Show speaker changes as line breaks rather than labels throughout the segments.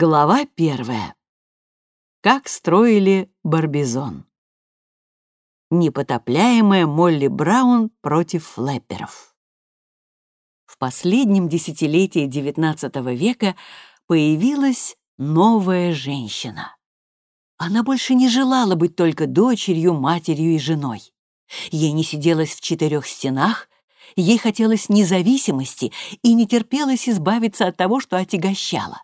Глава первая. Как строили Барбизон. Непотопляемая Молли Браун против флэперов. В последнем десятилетии XIX века появилась новая женщина. Она больше не желала быть только дочерью, матерью и женой. Ей не сиделось в четырех стенах, ей хотелось независимости и не терпелось избавиться от того, что отягощало.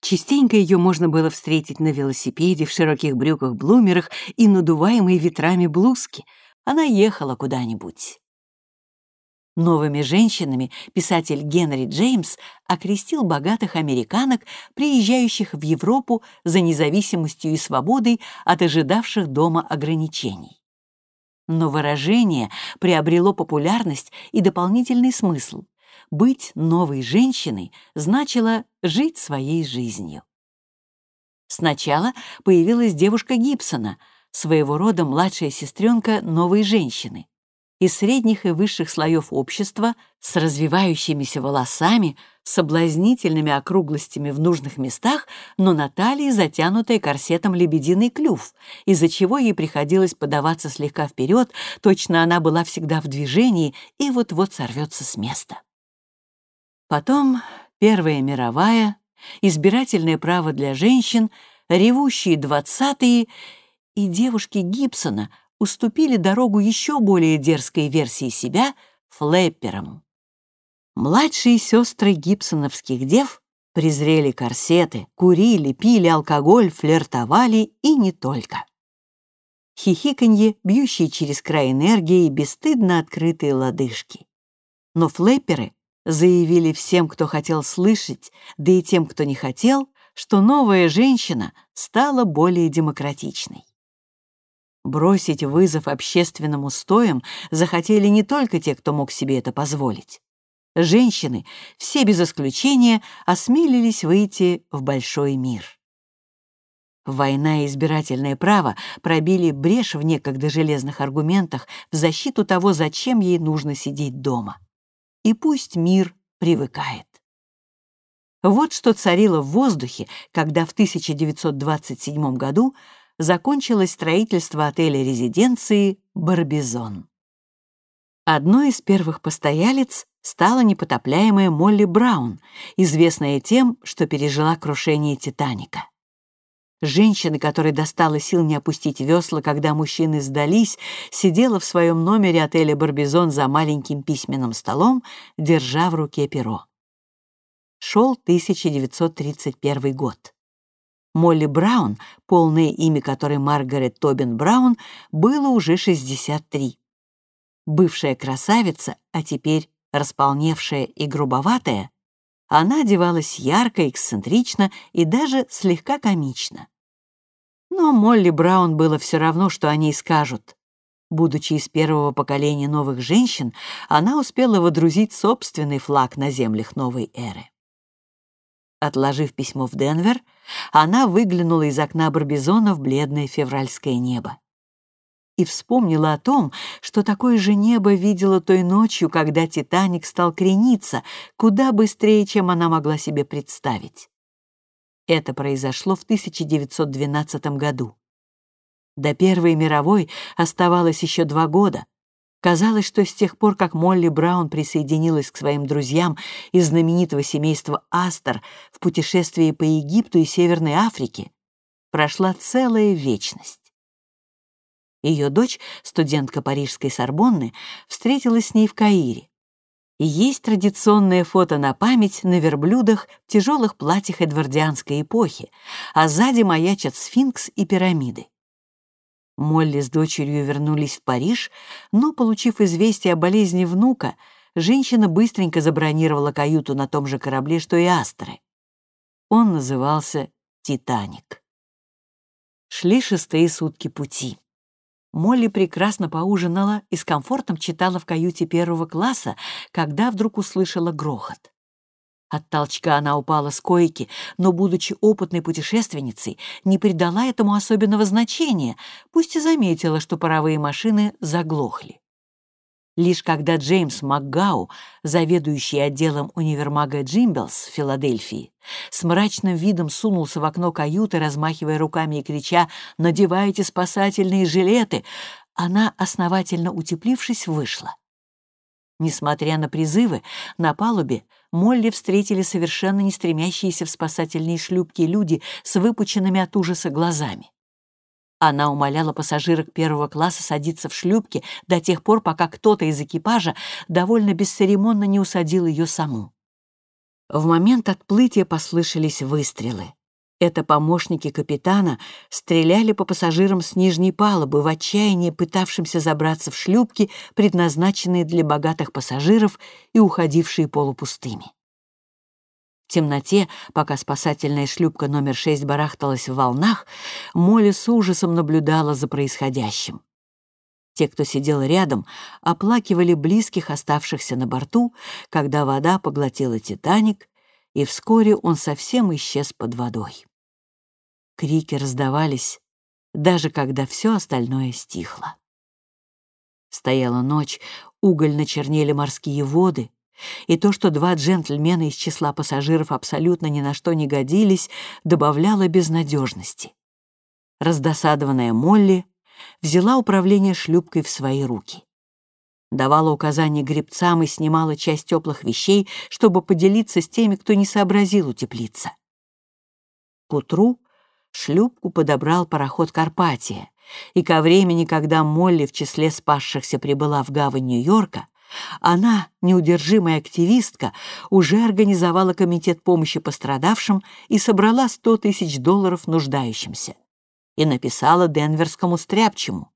Частенько ее можно было встретить на велосипеде, в широких брюках-блумерах и надуваемой ветрами блузки. Она ехала куда-нибудь. Новыми женщинами писатель Генри Джеймс окрестил богатых американок, приезжающих в Европу за независимостью и свободой от ожидавших дома ограничений. Но выражение приобрело популярность и дополнительный смысл быть новой женщиной значило жить своей жизнью. Сначала появилась девушка Гибсона, своего рода младшая сестренка новой женщины. Из средних и высших слоев общества, с развивающимися волосами, соблазнительными округлостями в нужных местах, но на талии затянутая корсетом лебединый клюв, из-за чего ей приходилось подаваться слегка вперед, точно она была всегда в движении и вот-вот сорвется с места. Потом Первая мировая, избирательное право для женщин, ревущие двадцатые и девушки Гибсона уступили дорогу еще более дерзкой версии себя флэпперам. Младшие сестры гибсоновских дев презрели корсеты, курили, пили алкоголь, флиртовали и не только. Хихиканье, бьющие через край энергии, бесстыдно открытые лодыжки. Но флэперы заявили всем, кто хотел слышать, да и тем, кто не хотел, что новая женщина стала более демократичной. Бросить вызов общественным устоям захотели не только те, кто мог себе это позволить. Женщины, все без исключения, осмелились выйти в большой мир. Война и избирательное право пробили брешь в некогда железных аргументах в защиту того, зачем ей нужно сидеть дома и пусть мир привыкает. Вот что царило в воздухе, когда в 1927 году закончилось строительство отеля-резиденции «Барбизон». Одной из первых постоялец стала непотопляемая Молли Браун, известная тем, что пережила крушение «Титаника». Женщина, которой достало сил не опустить весла, когда мужчины сдались, сидела в своем номере отеля «Барбизон» за маленьким письменным столом, держа в руке перо. Шел 1931 год. Молли Браун, полное имя которой Маргарет Тобин Браун, было уже 63. Бывшая красавица, а теперь располневшая и грубоватая, она одевалась ярко, эксцентрично и даже слегка комично. Но Молли Браун было все равно, что они скажут. Будучи из первого поколения новых женщин, она успела водрузить собственный флаг на землях новой эры. Отложив письмо в Денвер, она выглянула из окна Барбизона в бледное февральское небо и вспомнила о том, что такое же небо видела той ночью, когда «Титаник» стал крениться куда быстрее, чем она могла себе представить. Это произошло в 1912 году. До Первой мировой оставалось еще два года. Казалось, что с тех пор, как Молли Браун присоединилась к своим друзьям из знаменитого семейства Астер в путешествии по Египту и Северной Африке, прошла целая вечность. Ее дочь, студентка Парижской Сорбонны, встретилась с ней в Каире. И есть традиционное фото на память на верблюдах в тяжелых платьях эдвардианской эпохи, а сзади маячат сфинкс и пирамиды. Молли с дочерью вернулись в Париж, но, получив известие о болезни внука, женщина быстренько забронировала каюту на том же корабле, что и Астры. Он назывался «Титаник». Шли шестые сутки пути. Молли прекрасно поужинала и с комфортом читала в каюте первого класса, когда вдруг услышала грохот. От толчка она упала с койки, но, будучи опытной путешественницей, не придала этому особенного значения, пусть и заметила, что паровые машины заглохли. Лишь когда Джеймс МакГау, заведующий отделом универмага Джимбелс в Филадельфии, с мрачным видом сунулся в окно каюты, размахивая руками и крича «Надевайте спасательные жилеты!», она, основательно утеплившись, вышла. Несмотря на призывы, на палубе Молли встретили совершенно не стремящиеся в спасательные шлюпки люди с выпученными от ужаса глазами. Она умоляла пассажирок первого класса садиться в шлюпки до тех пор, пока кто-то из экипажа довольно бесцеремонно не усадил ее саму. В момент отплытия послышались выстрелы. Это помощники капитана стреляли по пассажирам с нижней палубы в отчаянии, пытавшимся забраться в шлюпки, предназначенные для богатых пассажиров и уходившие полупустыми. В темноте, пока спасательная шлюпка номер 6 барахталась в волнах, Молли с ужасом наблюдала за происходящим. Те, кто сидел рядом, оплакивали близких, оставшихся на борту, когда вода поглотила «Титаник», и вскоре он совсем исчез под водой. Крики раздавались, даже когда все остальное стихло. Стояла ночь, угольно чернели морские воды, и то, что два джентльмена из числа пассажиров абсолютно ни на что не годились, добавляло безнадежности. Раздосадованная Молли взяла управление шлюпкой в свои руки. Давала указания гребцам и снимала часть теплых вещей, чтобы поделиться с теми, кто не сообразил утеплиться. К утру шлюпку подобрал пароход «Карпатия», и ко времени, когда Молли в числе спасшихся прибыла в гавань Нью-Йорка, она, неудержимая активистка, уже организовала комитет помощи пострадавшим и собрала 100 тысяч долларов нуждающимся. И написала Денверскому стряпчему.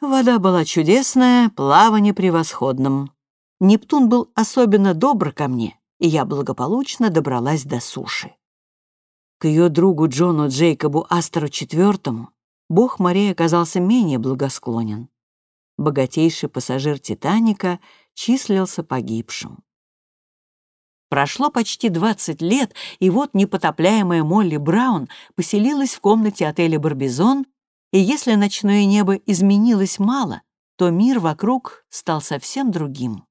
Вода была чудесная, плавание превосходным. Нептун был особенно добр ко мне, и я благополучно добралась до суши. К ее другу Джону Джейкобу Астеру IV бог морей оказался менее благосклонен богатейший пассажир «Титаника» числился погибшим. Прошло почти 20 лет, и вот непотопляемая Молли Браун поселилась в комнате отеля «Барбизон», и если ночное небо изменилось мало, то мир вокруг стал совсем другим.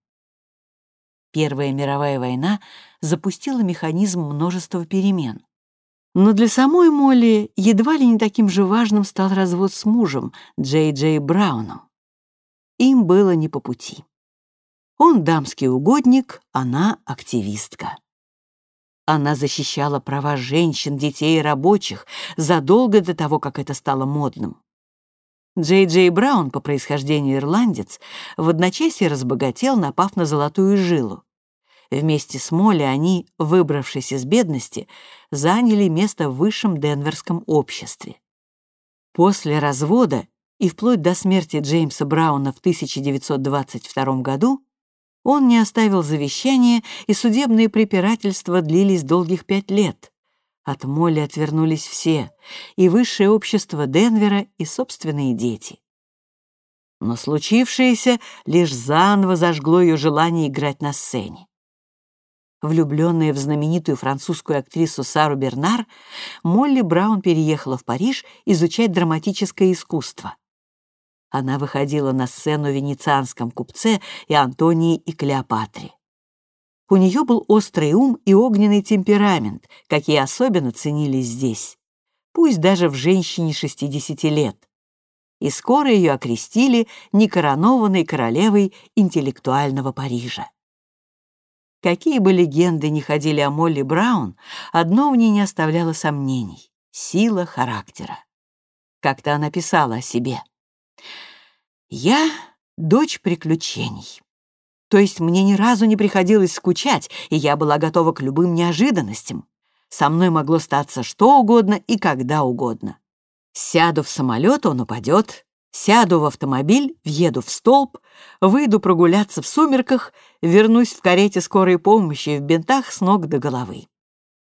Первая мировая война запустила механизм множества перемен. Но для самой Молли едва ли не таким же важным стал развод с мужем, Джей Джей Брауном им было не по пути. Он дамский угодник, она активистка. Она защищала права женщин, детей и рабочих задолго до того, как это стало модным. Джей Джей Браун, по происхождению ирландец, в одночасье разбогател, напав на золотую жилу. Вместе с Молли они, выбравшись из бедности, заняли место в высшем денверском обществе. После развода и вплоть до смерти Джеймса Брауна в 1922 году он не оставил завещания, и судебные препирательства длились долгих пять лет. От Молли отвернулись все, и высшее общество Денвера, и собственные дети. Но случившееся лишь заново зажгло ее желание играть на сцене. Влюбленная в знаменитую французскую актрису Сару Бернар, Молли Браун переехала в Париж изучать драматическое искусство. Она выходила на сцену в венецианском купце и Антонии и Клеопатре. У нее был острый ум и огненный темперамент, какие особенно ценились здесь, пусть даже в женщине 60 лет. И скоро ее окрестили некоронованной королевой интеллектуального Парижа. Какие бы легенды ни ходили о Молли Браун, одно в ней не оставляло сомнений — сила характера. Как-то она писала о себе — я дочь приключений. То есть мне ни разу не приходилось скучать, и я была готова к любым неожиданностям. Со мной могло статься что угодно и когда угодно. Сяду в самолет, он упадет. Сяду в автомобиль, въеду в столб, выйду прогуляться в сумерках, вернусь в карете скорой помощи в бинтах с ног до головы.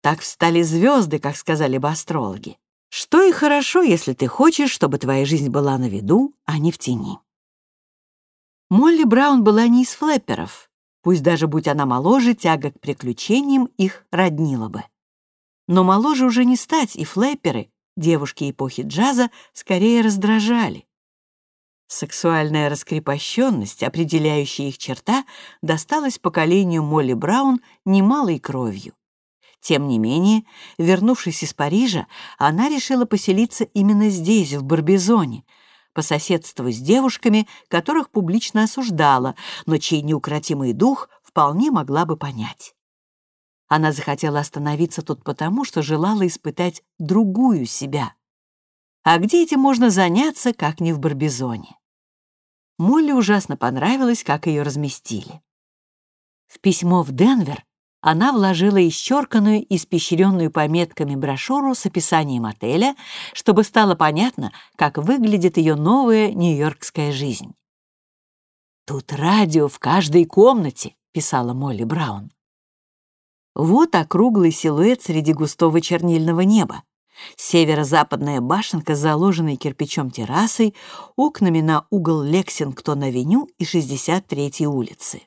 Так встали звезды, как сказали бы астрологи. Что и хорошо, если ты хочешь, чтобы твоя жизнь была на виду, а не в тени. Молли Браун была не из флэперов, пусть даже будь она моложе, тяга к приключениям их роднила бы. Но моложе уже не стать, и флэперы, девушки эпохи джаза, скорее раздражали. Сексуальная раскрепощенность, определяющая их черта, досталась поколению Молли Браун немалой кровью. Тем не менее, вернувшись из Парижа, она решила поселиться именно здесь, в Барбизоне, по соседству с девушками, которых публично осуждала, но чей неукротимый дух вполне могла бы понять. Она захотела остановиться тут потому, что желала испытать другую себя. А где этим можно заняться, как не в Барбизоне? Молли ужасно понравилось, как ее разместили. В письмо в Денвер она вложила исчерканную, испещренную пометками брошюру с описанием отеля, чтобы стало понятно, как выглядит ее новая нью-йоркская жизнь. «Тут радио в каждой комнате», — писала Молли Браун. Вот округлый силуэт среди густого чернильного неба. Северо-западная башенка с заложенной кирпичом террасой, окнами на угол Лексингтон-авеню и 63-й улицы.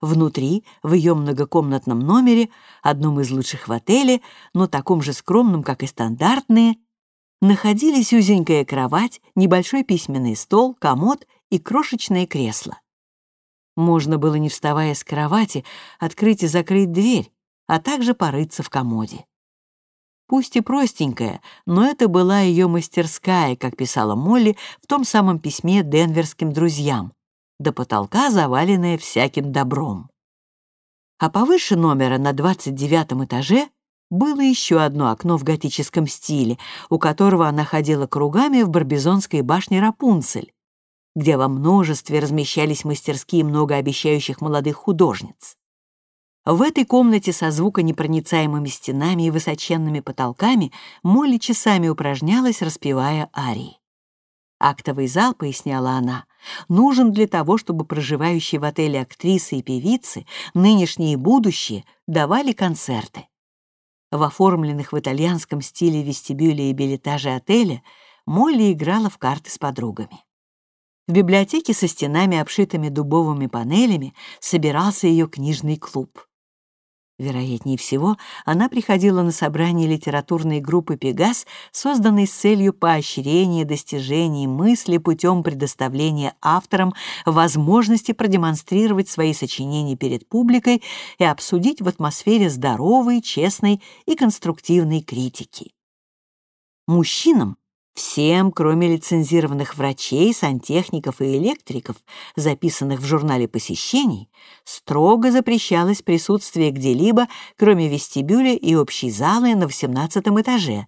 Внутри, в ее многокомнатном номере, одном из лучших в отеле, но таком же скромном, как и стандартные, находились узенькая кровать, небольшой письменный стол, комод и крошечное кресло. Можно было, не вставая с кровати, открыть и закрыть дверь, а также порыться в комоде. Пусть и простенькая, но это была ее мастерская, как писала Молли в том самом письме денверским друзьям, до потолка заваленная всяким добром. А повыше номера на 29 этаже было еще одно окно в готическом стиле, у которого она ходила кругами в Барбизонской башне Рапунцель, где во множестве размещались мастерские многообещающих молодых художниц. В этой комнате со звуконепроницаемыми стенами и высоченными потолками Молли часами упражнялась, распевая арии. Актовый зал, поясняла она, нужен для того, чтобы проживающие в отеле актрисы и певицы, нынешние и будущие, давали концерты. В оформленных в итальянском стиле вестибюле и билетаже отеля Молли играла в карты с подругами. В библиотеке со стенами, обшитыми дубовыми панелями, собирался ее книжный клуб. Вероятнее всего, она приходила на собрание литературной группы «Пегас», созданной с целью поощрения достижений мысли путем предоставления авторам возможности продемонстрировать свои сочинения перед публикой и обсудить в атмосфере здоровой, честной и конструктивной критики. Мужчинам Всем, кроме лицензированных врачей, сантехников и электриков, записанных в журнале посещений, строго запрещалось присутствие где-либо, кроме вестибюля и общей залы на 18 этаже,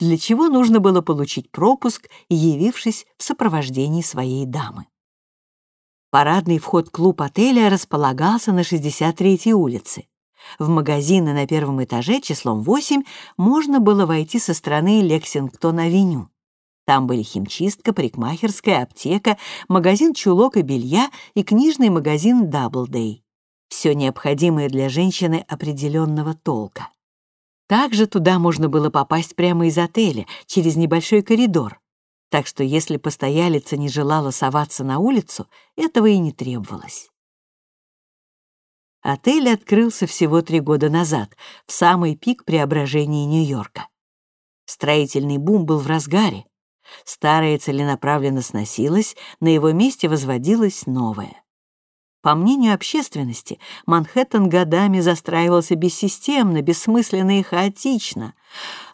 для чего нужно было получить пропуск, явившись в сопровождении своей дамы. Парадный вход-клуб отеля располагался на 63-й улице. В магазины на первом этаже числом 8 можно было войти со стороны Лексингтон-авеню. Там были химчистка, парикмахерская, аптека, магазин чулок и белья и книжный магазин Даблдей. Все необходимое для женщины определенного толка. Также туда можно было попасть прямо из отеля, через небольшой коридор. Так что если постоялица не желала соваться на улицу, этого и не требовалось. Отель открылся всего три года назад, в самый пик преображения Нью-Йорка. Строительный бум был в разгаре. Старое целенаправленно сносилось, на его месте возводилось новое. По мнению общественности, Манхэттен годами застраивался бессистемно, бессмысленно и хаотично,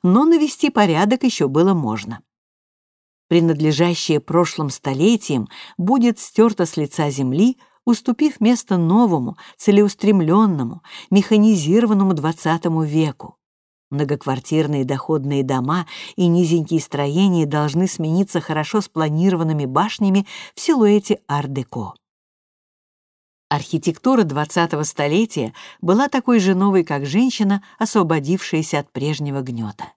но навести порядок еще было можно. Принадлежащее прошлым столетиям будет стерто с лица земли — уступив место новому, целеустремленному, механизированному XX веку. Многоквартирные доходные дома и низенькие строения должны смениться хорошо спланированными башнями в силуэте ар-деко. Архитектура 20-го столетия была такой же новой, как женщина, освободившаяся от прежнего гнета.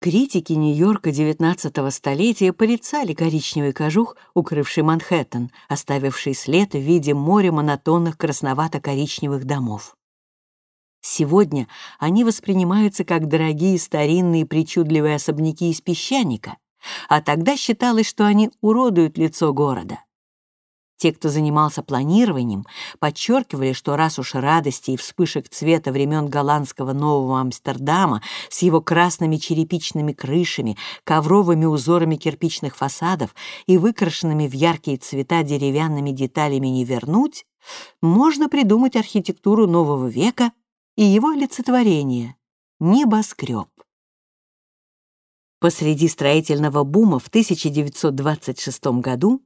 Критики Нью-Йорка XIX столетия порицали коричневый кожух, укрывший Манхэттен, оставивший след в виде моря монотонных красновато-коричневых домов. Сегодня они воспринимаются как дорогие старинные причудливые особняки из песчаника, а тогда считалось, что они уродуют лицо города. Те, кто занимался планированием, подчеркивали, что раз уж радости и вспышек цвета времен голландского Нового Амстердама с его красными черепичными крышами, ковровыми узорами кирпичных фасадов и выкрашенными в яркие цвета деревянными деталями не вернуть, можно придумать архитектуру нового века и его олицетворение — небоскреб. Посреди строительного бума в 1926 году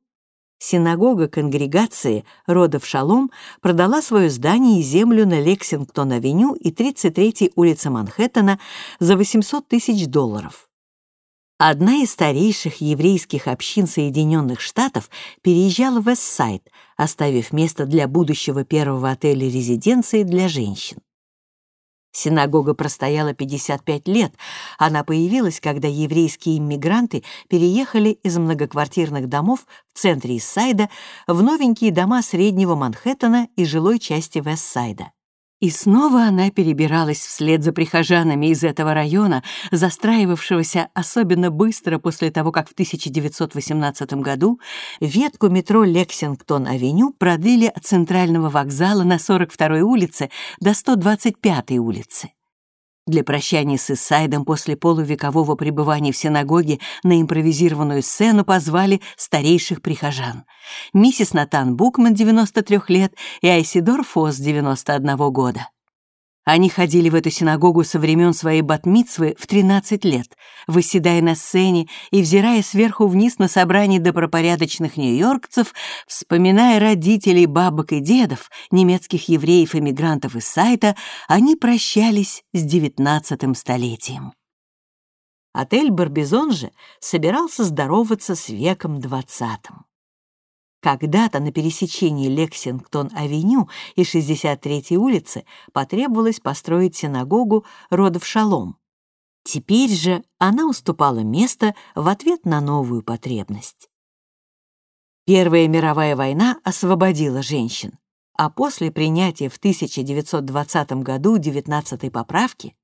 Синагога конгрегации родов Шалом продала свое здание и землю на Лексингтон-авеню и 33-й улице Манхэттена за 800 тысяч долларов. Одна из старейших еврейских общин Соединенных Штатов переезжала в Вестсайд, оставив место для будущего первого отеля-резиденции для женщин. Синагога простояла 55 лет. Она появилась, когда еврейские иммигранты переехали из многоквартирных домов в центре Иссайда в новенькие дома среднего Манхэттена и жилой части Вестсайда. И снова она перебиралась вслед за прихожанами из этого района, застраивавшегося особенно быстро после того, как в 1918 году ветку метро Лексингтон-авеню продлили от центрального вокзала на 42-й улице до 125-й улицы. Для прощания с Исайдом после полувекового пребывания в синагоге на импровизированную сцену позвали старейших прихожан. Миссис Натан Букман, 93 лет, и Айсидор Фос, 91 года. Они ходили в эту синагогу со времен своей батмицвы в 13 лет, выседая на сцене и взирая сверху вниз на собрание добропорядочных нью-йоркцев, вспоминая родителей, бабок и дедов, немецких евреев-эмигрантов из сайта, они прощались с девятнадцатым столетием. Отель «Барбизон» же собирался здороваться с веком двадцатым. Когда-то на пересечении Лексингтон-авеню и 63-й улицы потребовалось построить синагогу родов Шалом. Теперь же она уступала место в ответ на новую потребность. Первая мировая война освободила женщин, а после принятия в 1920 году 19-й поправки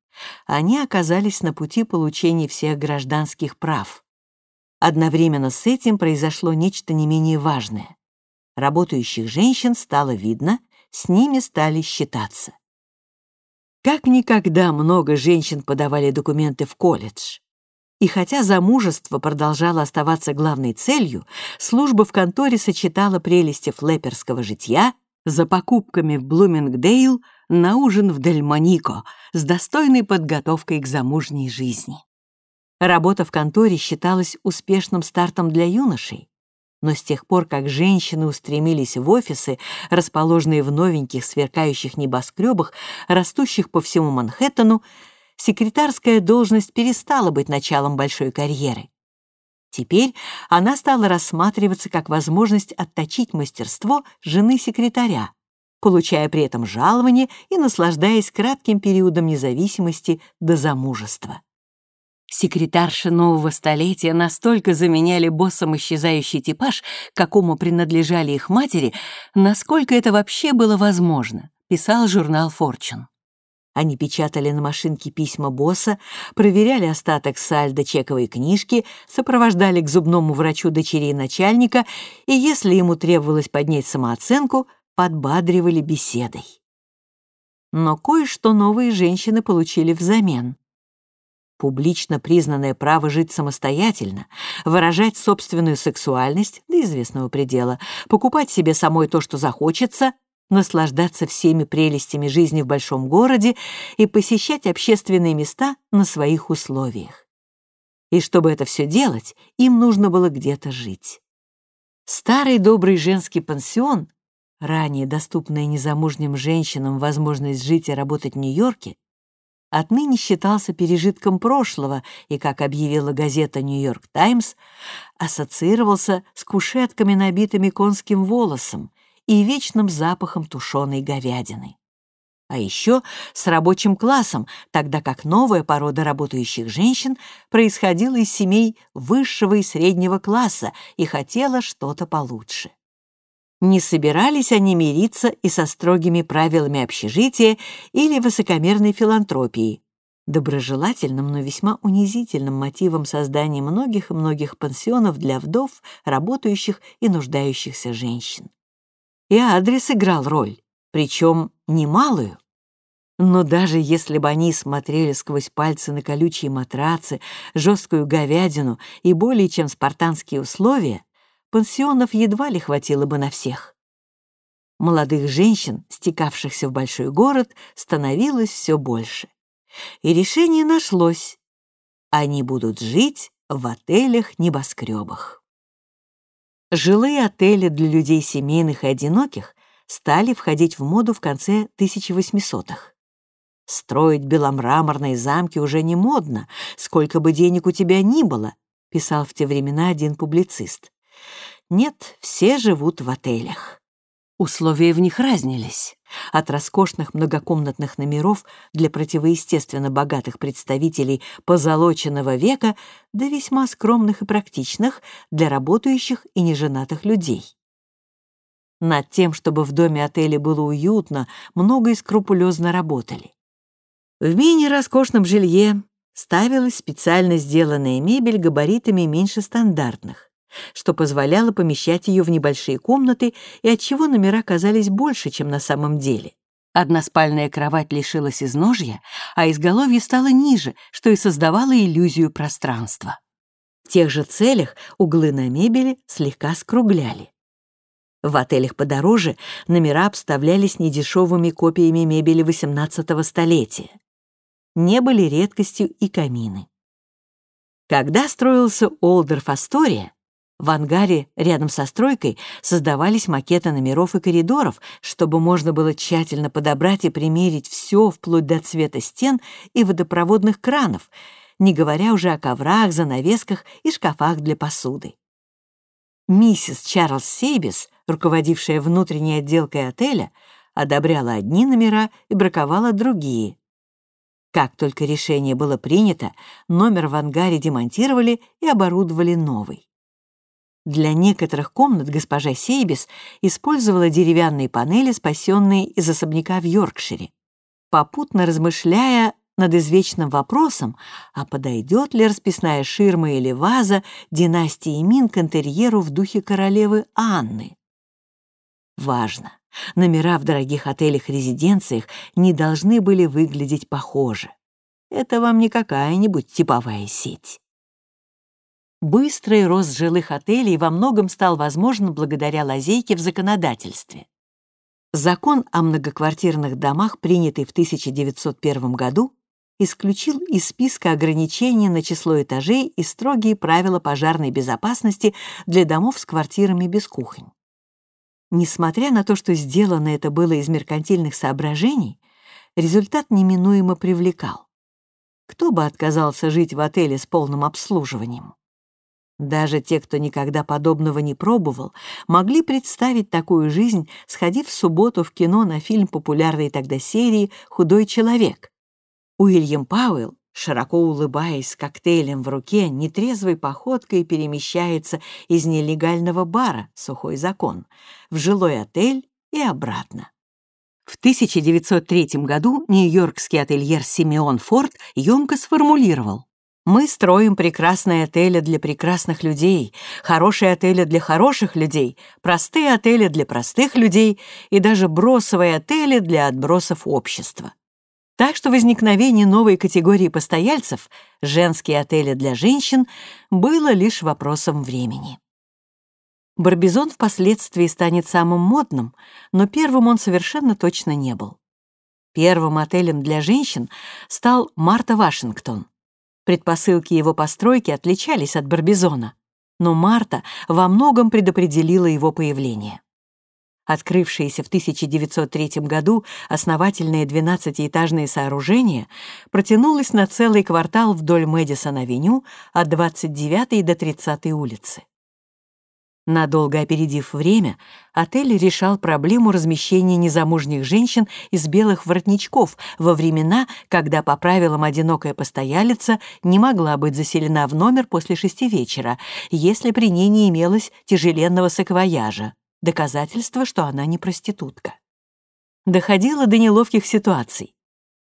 они оказались на пути получения всех гражданских прав. Одновременно с этим произошло нечто не менее важное. Работающих женщин стало видно, с ними стали считаться. Как никогда много женщин подавали документы в колледж. И хотя замужество продолжало оставаться главной целью, служба в конторе сочетала прелести флэперского житья за покупками в Блумингдейл на ужин в Дельмонико с достойной подготовкой к замужней жизни. Работа в конторе считалась успешным стартом для юношей, но с тех пор, как женщины устремились в офисы, расположенные в новеньких сверкающих небоскребах, растущих по всему Манхэттену, секретарская должность перестала быть началом большой карьеры. Теперь она стала рассматриваться как возможность отточить мастерство жены секретаря, получая при этом жалование и наслаждаясь кратким периодом независимости до замужества. Секретарши нового столетия настолько заменяли боссом исчезающий типаж, какому принадлежали их матери, насколько это вообще было возможно, писал журнал «Форчун». Они печатали на машинке письма босса, проверяли остаток сальдо чековой книжки, сопровождали к зубному врачу дочерей начальника и, если ему требовалось поднять самооценку, подбадривали беседой. Но кое-что новые женщины получили взамен публично признанное право жить самостоятельно, выражать собственную сексуальность до известного предела, покупать себе самой то, что захочется, наслаждаться всеми прелестями жизни в большом городе и посещать общественные места на своих условиях. И чтобы это все делать, им нужно было где-то жить. Старый добрый женский пансион, ранее доступная незамужним женщинам возможность жить и работать в Нью-Йорке, отныне считался пережитком прошлого и, как объявила газета «Нью-Йорк Таймс», ассоциировался с кушетками, набитыми конским волосом и вечным запахом тушеной говядины. А еще с рабочим классом, тогда как новая порода работающих женщин происходила из семей высшего и среднего класса и хотела что-то получше. Не собирались они мириться и со строгими правилами общежития или высокомерной филантропии, доброжелательным, но весьма унизительным мотивом создания многих и многих пансионов для вдов, работающих и нуждающихся женщин. и адрес играл роль, причем немалую. Но даже если бы они смотрели сквозь пальцы на колючие матрацы, жесткую говядину и более чем спартанские условия, пансионов едва ли хватило бы на всех. Молодых женщин, стекавшихся в большой город, становилось все больше. И решение нашлось. Они будут жить в отелях-небоскребах. Жилые отели для людей семейных и одиноких стали входить в моду в конце 1800-х. «Строить беломраморные замки уже не модно, сколько бы денег у тебя ни было», писал в те времена один публицист. «Нет, все живут в отелях». Условия в них разнились. От роскошных многокомнатных номеров для противоестественно богатых представителей позолоченного века до весьма скромных и практичных для работающих и неженатых людей. Над тем, чтобы в доме отеля было уютно, много и скрупулезно работали. В менее роскошном жилье ставилась специально сделанная мебель габаритами меньше стандартных что позволяло помещать ее в небольшие комнаты и отчего номера казались больше, чем на самом деле. Односпальная кровать лишилась изножья, а изголовье стало ниже, что и создавало иллюзию пространства. В тех же целях углы на мебели слегка скругляли. В отелях подороже номера обставлялись недешевыми копиями мебели XVIII столетия. Не были редкостью и камины. Когда строился Олдерф Астория, в ангаре рядом со стройкой создавались макеты номеров и коридоров, чтобы можно было тщательно подобрать и примерить все вплоть до цвета стен и водопроводных кранов, не говоря уже о коврах, занавесках и шкафах для посуды. Миссис Чарльз Сейбис, руководившая внутренней отделкой отеля, одобряла одни номера и браковала другие. Как только решение было принято, номер в ангаре демонтировали и оборудовали новый. Для некоторых комнат госпожа Сейбис использовала деревянные панели, спасенные из особняка в Йоркшире, попутно размышляя над извечным вопросом, а подойдет ли расписная ширма или ваза династии Мин к интерьеру в духе королевы Анны. Важно, номера в дорогих отелях-резиденциях не должны были выглядеть похоже. Это вам не какая-нибудь типовая сеть. Быстрый рост жилых отелей во многом стал возможен благодаря лазейке в законодательстве. Закон о многоквартирных домах, принятый в 1901 году, исключил из списка ограничения на число этажей и строгие правила пожарной безопасности для домов с квартирами без кухонь. Несмотря на то, что сделано это было из меркантильных соображений, результат неминуемо привлекал. Кто бы отказался жить в отеле с полным обслуживанием? Даже те, кто никогда подобного не пробовал, могли представить такую жизнь, сходив в субботу в кино на фильм популярной тогда серии «Худой человек». Уильям Пауэлл, широко улыбаясь с коктейлем в руке, нетрезвой походкой перемещается из нелегального бара «Сухой закон» в жилой отель и обратно. В 1903 году нью-йоркский ательер Симеон Форд емко сформулировал мы строим прекрасные отели для прекрасных людей, хорошие отели для хороших людей, простые отели для простых людей и даже бросовые отели для отбросов общества. Так что возникновение новой категории постояльцев, женские отели для женщин, было лишь вопросом времени. Барбизон впоследствии станет самым модным, но первым он совершенно точно не был. Первым отелем для женщин стал Марта Вашингтон. Предпосылки его постройки отличались от Барбизона, но Марта во многом предопределила его появление. Открывшееся в 1903 году основательное 12-этажное сооружение протянулось на целый квартал вдоль Мэдисон-авеню от 29 до 30 улицы. Надолго опередив время, отель решал проблему размещения незамужних женщин из белых воротничков во времена, когда по правилам одинокая постоялица не могла быть заселена в номер после шести вечера, если при ней не имелось тяжеленного саквояжа, доказательство, что она не проститутка. Доходило до неловких ситуаций.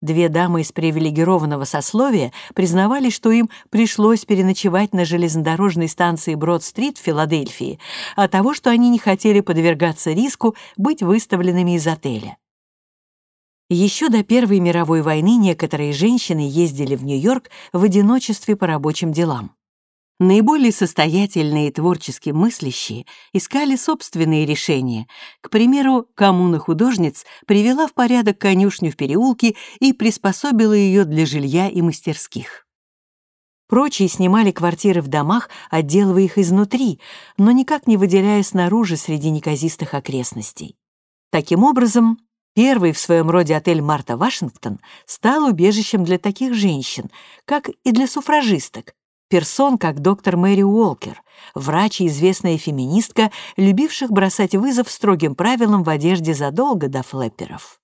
Две дамы из привилегированного сословия признавали, что им пришлось переночевать на железнодорожной станции Брод-стрит в Филадельфии от того, что они не хотели подвергаться риску быть выставленными из отеля. Еще до Первой мировой войны некоторые женщины ездили в Нью-Йорк в одиночестве по рабочим делам. Наиболее состоятельные и творчески мыслящие искали собственные решения. К примеру, коммуна художниц привела в порядок конюшню в переулке и приспособила ее для жилья и мастерских. Прочие снимали квартиры в домах, отделывая их изнутри, но никак не выделяя снаружи среди неказистых окрестностей. Таким образом, первый в своем роде отель Марта Вашингтон стал убежищем для таких женщин, как и для суфражисток, персон, как доктор Мэри Уолкер, врач и известная феминистка, любивших бросать вызов строгим правилам в одежде задолго до флэпперов.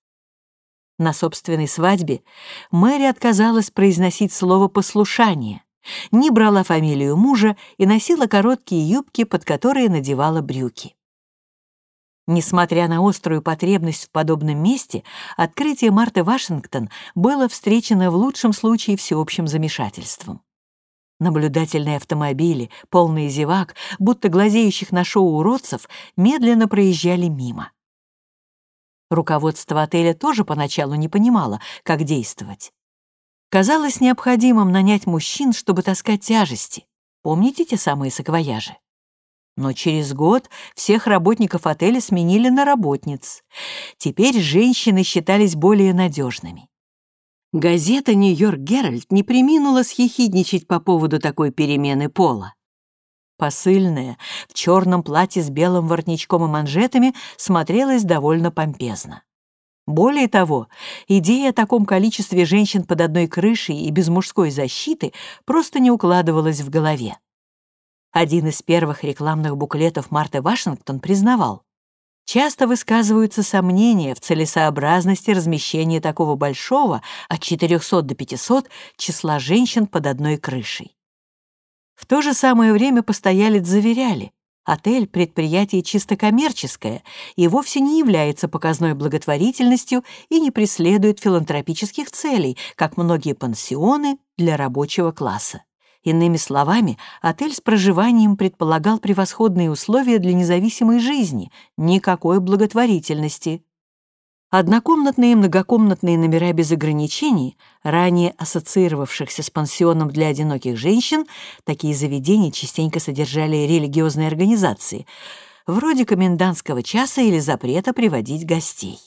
На собственной свадьбе Мэри отказалась произносить слово «послушание», не брала фамилию мужа и носила короткие юбки, под которые надевала брюки. Несмотря на острую потребность в подобном месте, открытие Марты Вашингтон было встречено в лучшем случае всеобщим замешательством. Наблюдательные автомобили, полные зевак, будто глазеющих на шоу уродцев, медленно проезжали мимо. Руководство отеля тоже поначалу не понимало, как действовать. Казалось необходимым нанять мужчин, чтобы таскать тяжести. Помните те самые саквояжи? Но через год всех работников отеля сменили на работниц. Теперь женщины считались более надежными. Газета «Нью-Йорк Геральт» не приминула схихидничать по поводу такой перемены пола. Посыльная, в черном платье с белым воротничком и манжетами, смотрелась довольно помпезно. Более того, идея о таком количестве женщин под одной крышей и без мужской защиты просто не укладывалась в голове. Один из первых рекламных буклетов Марты Вашингтон признавал, часто высказываются сомнения в целесообразности размещения такого большого, от 400 до 500, числа женщин под одной крышей. В то же самое время постоялец заверяли, отель — предприятие чисто коммерческое и вовсе не является показной благотворительностью и не преследует филантропических целей, как многие пансионы для рабочего класса. Иными словами, отель с проживанием предполагал превосходные условия для независимой жизни, никакой благотворительности. Однокомнатные и многокомнатные номера без ограничений, ранее ассоциировавшихся с пансионом для одиноких женщин, такие заведения частенько содержали религиозные организации, вроде комендантского часа или запрета приводить гостей.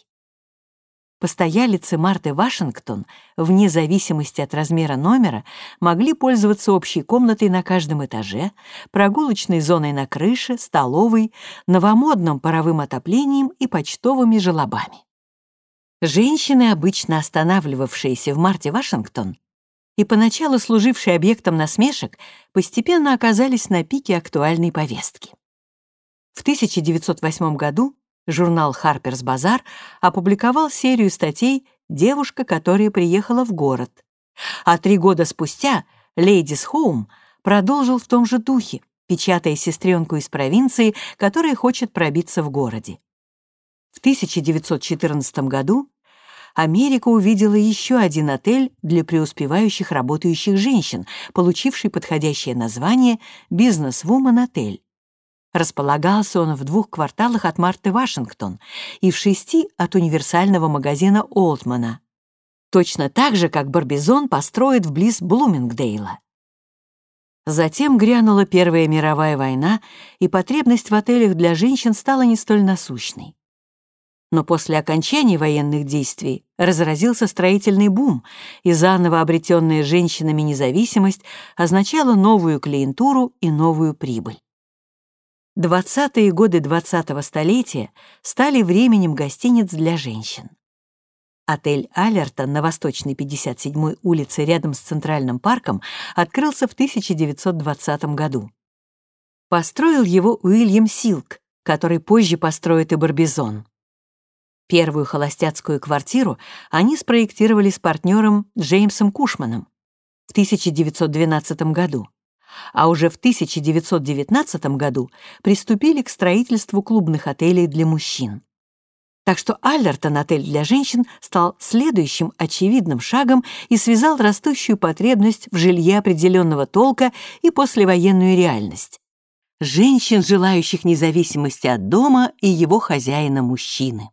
Постоялицы Марты Вашингтон, вне зависимости от размера номера, могли пользоваться общей комнатой на каждом этаже, прогулочной зоной на крыше, столовой, новомодным паровым отоплением и почтовыми желобами. Женщины, обычно останавливавшиеся в Марте Вашингтон и поначалу служившие объектом насмешек, постепенно оказались на пике актуальной повестки. В 1908 году журнал Harper's Bazaar опубликовал серию статей «Девушка, которая приехала в город». А три года спустя Ladies Home продолжил в том же духе, печатая сестренку из провинции, которая хочет пробиться в городе. В 1914 году Америка увидела еще один отель для преуспевающих работающих женщин, получивший подходящее название «Бизнес-вумен-отель». Располагался он в двух кварталах от Марты Вашингтон и в шести от универсального магазина Олтмана. Точно так же, как Барбизон построит вблиз Блумингдейла. Затем грянула Первая мировая война, и потребность в отелях для женщин стала не столь насущной. Но после окончания военных действий разразился строительный бум, и заново обретенная женщинами независимость означала новую клиентуру и новую прибыль. Двадцатые годы двадцатого столетия стали временем гостиниц для женщин. Отель Алертон на Восточной 57-й улице рядом с Центральным парком открылся в 1920 году. Построил его Уильям Силк, который позже построит и Барбизон. Первую холостяцкую квартиру они спроектировали с партнером Джеймсом Кушманом в 1912 году а уже в 1919 году приступили к строительству клубных отелей для мужчин. Так что Аллертон отель для женщин стал следующим очевидным шагом и связал растущую потребность в жилье определенного толка и послевоенную реальность. Женщин, желающих независимости от дома и его хозяина-мужчины.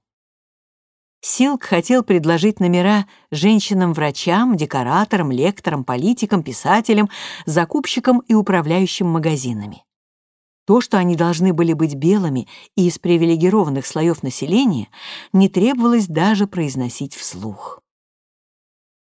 Силк хотел предложить номера женщинам-врачам, декораторам, лекторам, политикам, писателям, закупщикам и управляющим магазинами. То, что они должны были быть белыми и из привилегированных слоев населения, не требовалось даже произносить вслух.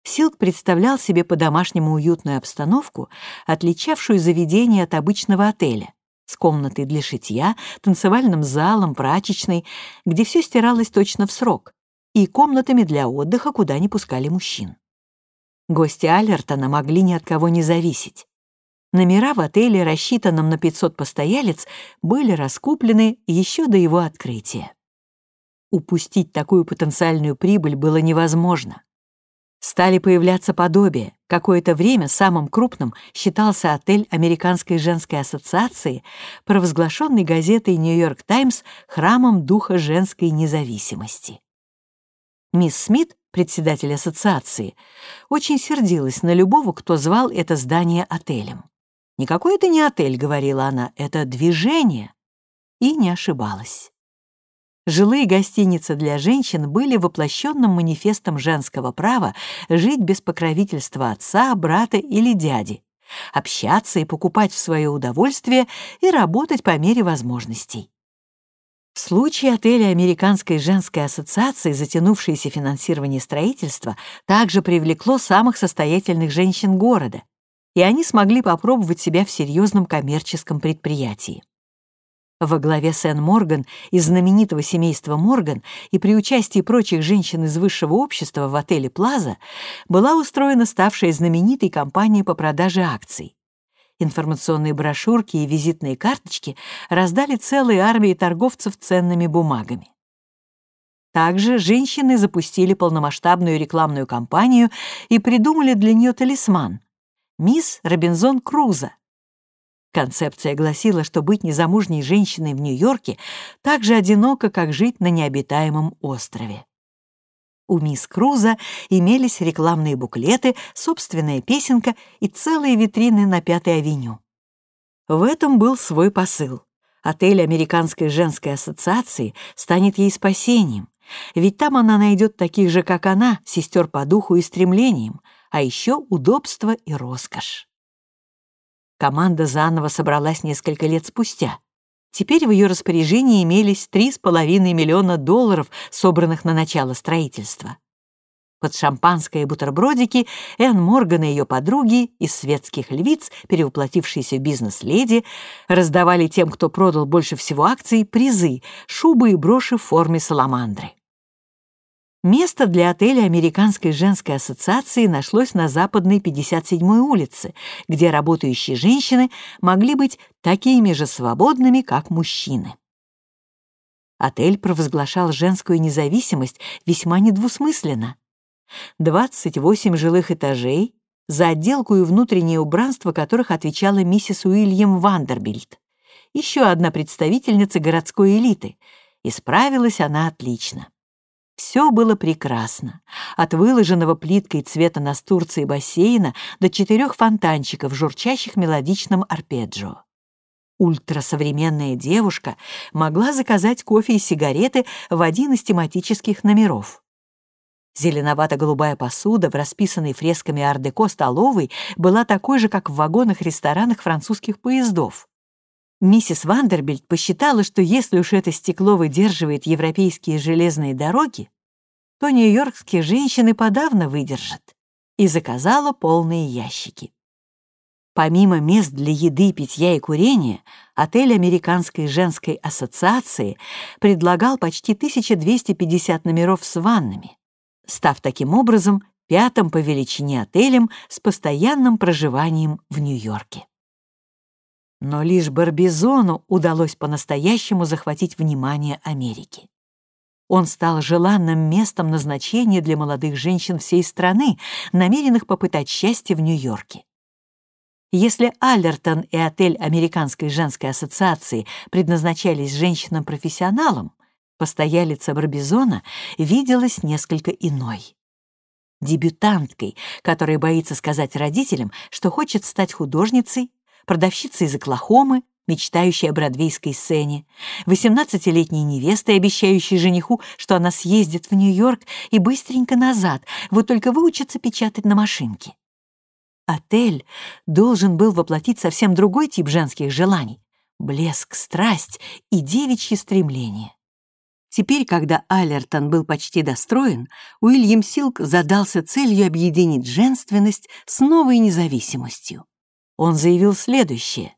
Силк представлял себе по-домашнему уютную обстановку, отличавшую заведение от обычного отеля, с комнатой для шитья, танцевальным залом, прачечной, где все стиралось точно в срок, и комнатами для отдыха, куда не пускали мужчин. Гости Алертона могли ни от кого не зависеть. Номера в отеле, рассчитанном на 500 постоялец, были раскуплены еще до его открытия. Упустить такую потенциальную прибыль было невозможно. Стали появляться подобия. Какое-то время самым крупным считался отель Американской женской ассоциации, провозглашенный газетой «Нью-Йорк Таймс» храмом духа женской независимости. Мисс Смит, председатель ассоциации, очень сердилась на любого, кто звал это здание отелем. «Никакой это не отель», — говорила она, — «это движение». И не ошибалась. Жилые гостиницы для женщин были воплощенным манифестом женского права жить без покровительства отца, брата или дяди, общаться и покупать в свое удовольствие и работать по мере возможностей. В случае отеля Американской женской ассоциации затянувшееся финансирование строительства также привлекло самых состоятельных женщин города, и они смогли попробовать себя в серьезном коммерческом предприятии. Во главе Сен Морган из знаменитого семейства Морган и при участии прочих женщин из высшего общества в отеле «Плаза» была устроена ставшая знаменитой компания по продаже акций. Информационные брошюрки и визитные карточки раздали целые армии торговцев ценными бумагами. Также женщины запустили полномасштабную рекламную кампанию и придумали для нее талисман — «Мисс Робинзон Круза». Концепция гласила, что быть незамужней женщиной в Нью-Йорке так же одиноко, как жить на необитаемом острове. У мисс Круза имелись рекламные буклеты, собственная песенка и целые витрины на Пятой авеню. В этом был свой посыл. Отель Американской женской ассоциации станет ей спасением, ведь там она найдет таких же, как она, сестер по духу и стремлениям, а еще удобство и роскошь. Команда заново собралась несколько лет спустя. Теперь в ее распоряжении имелись 3,5 миллиона долларов, собранных на начало строительства. Под шампанское и бутербродики Энн Морган и ее подруги из светских львиц, перевоплотившиеся в бизнес-леди, раздавали тем, кто продал больше всего акций, призы, шубы и броши в форме саламандры. Место для отеля Американской женской ассоциации нашлось на западной 57-й улице, где работающие женщины могли быть такими же свободными, как мужчины. Отель провозглашал женскую независимость весьма недвусмысленно. 28 жилых этажей, за отделку и внутреннее убранство которых отвечала миссис Уильям Вандербильд, еще одна представительница городской элиты, и справилась она отлично. Все было прекрасно. От выложенного плиткой цвета настурции бассейна до четырех фонтанчиков, журчащих мелодичным арпеджио. Ультрасовременная девушка могла заказать кофе и сигареты в один из тематических номеров. Зеленовато-голубая посуда в расписанной фресками ар-деко столовой была такой же, как в вагонах-ресторанах французских поездов. Миссис Вандербильд посчитала, что если уж это стекло выдерживает европейские железные дороги, то нью-йоркские женщины подавно выдержат, и заказала полные ящики. Помимо мест для еды, питья и курения, отель Американской женской ассоциации предлагал почти 1250 номеров с ваннами, став таким образом пятым по величине отелем с постоянным проживанием в Нью-Йорке. Но лишь Барбизону удалось по-настоящему захватить внимание Америки. Он стал желанным местом назначения для молодых женщин всей страны, намеренных попытать счастье в Нью-Йорке. Если Аллертон и отель Американской женской ассоциации предназначались женщинам-профессионалам, Постоялица Барбизона виделась несколько иной. Дебютанткой, которая боится сказать родителям, что хочет стать художницей, продавщицей из Оклахомы, мечтающей о бродвейской сцене, 18-летней невестой, обещающей жениху, что она съездит в Нью-Йорк и быстренько назад, вот только выучится печатать на машинке. Отель должен был воплотить совсем другой тип женских желаний — блеск, страсть и девичье стремление. Теперь, когда Аллертон был почти достроен, Уильям Силк задался целью объединить женственность с новой независимостью. Он заявил следующее.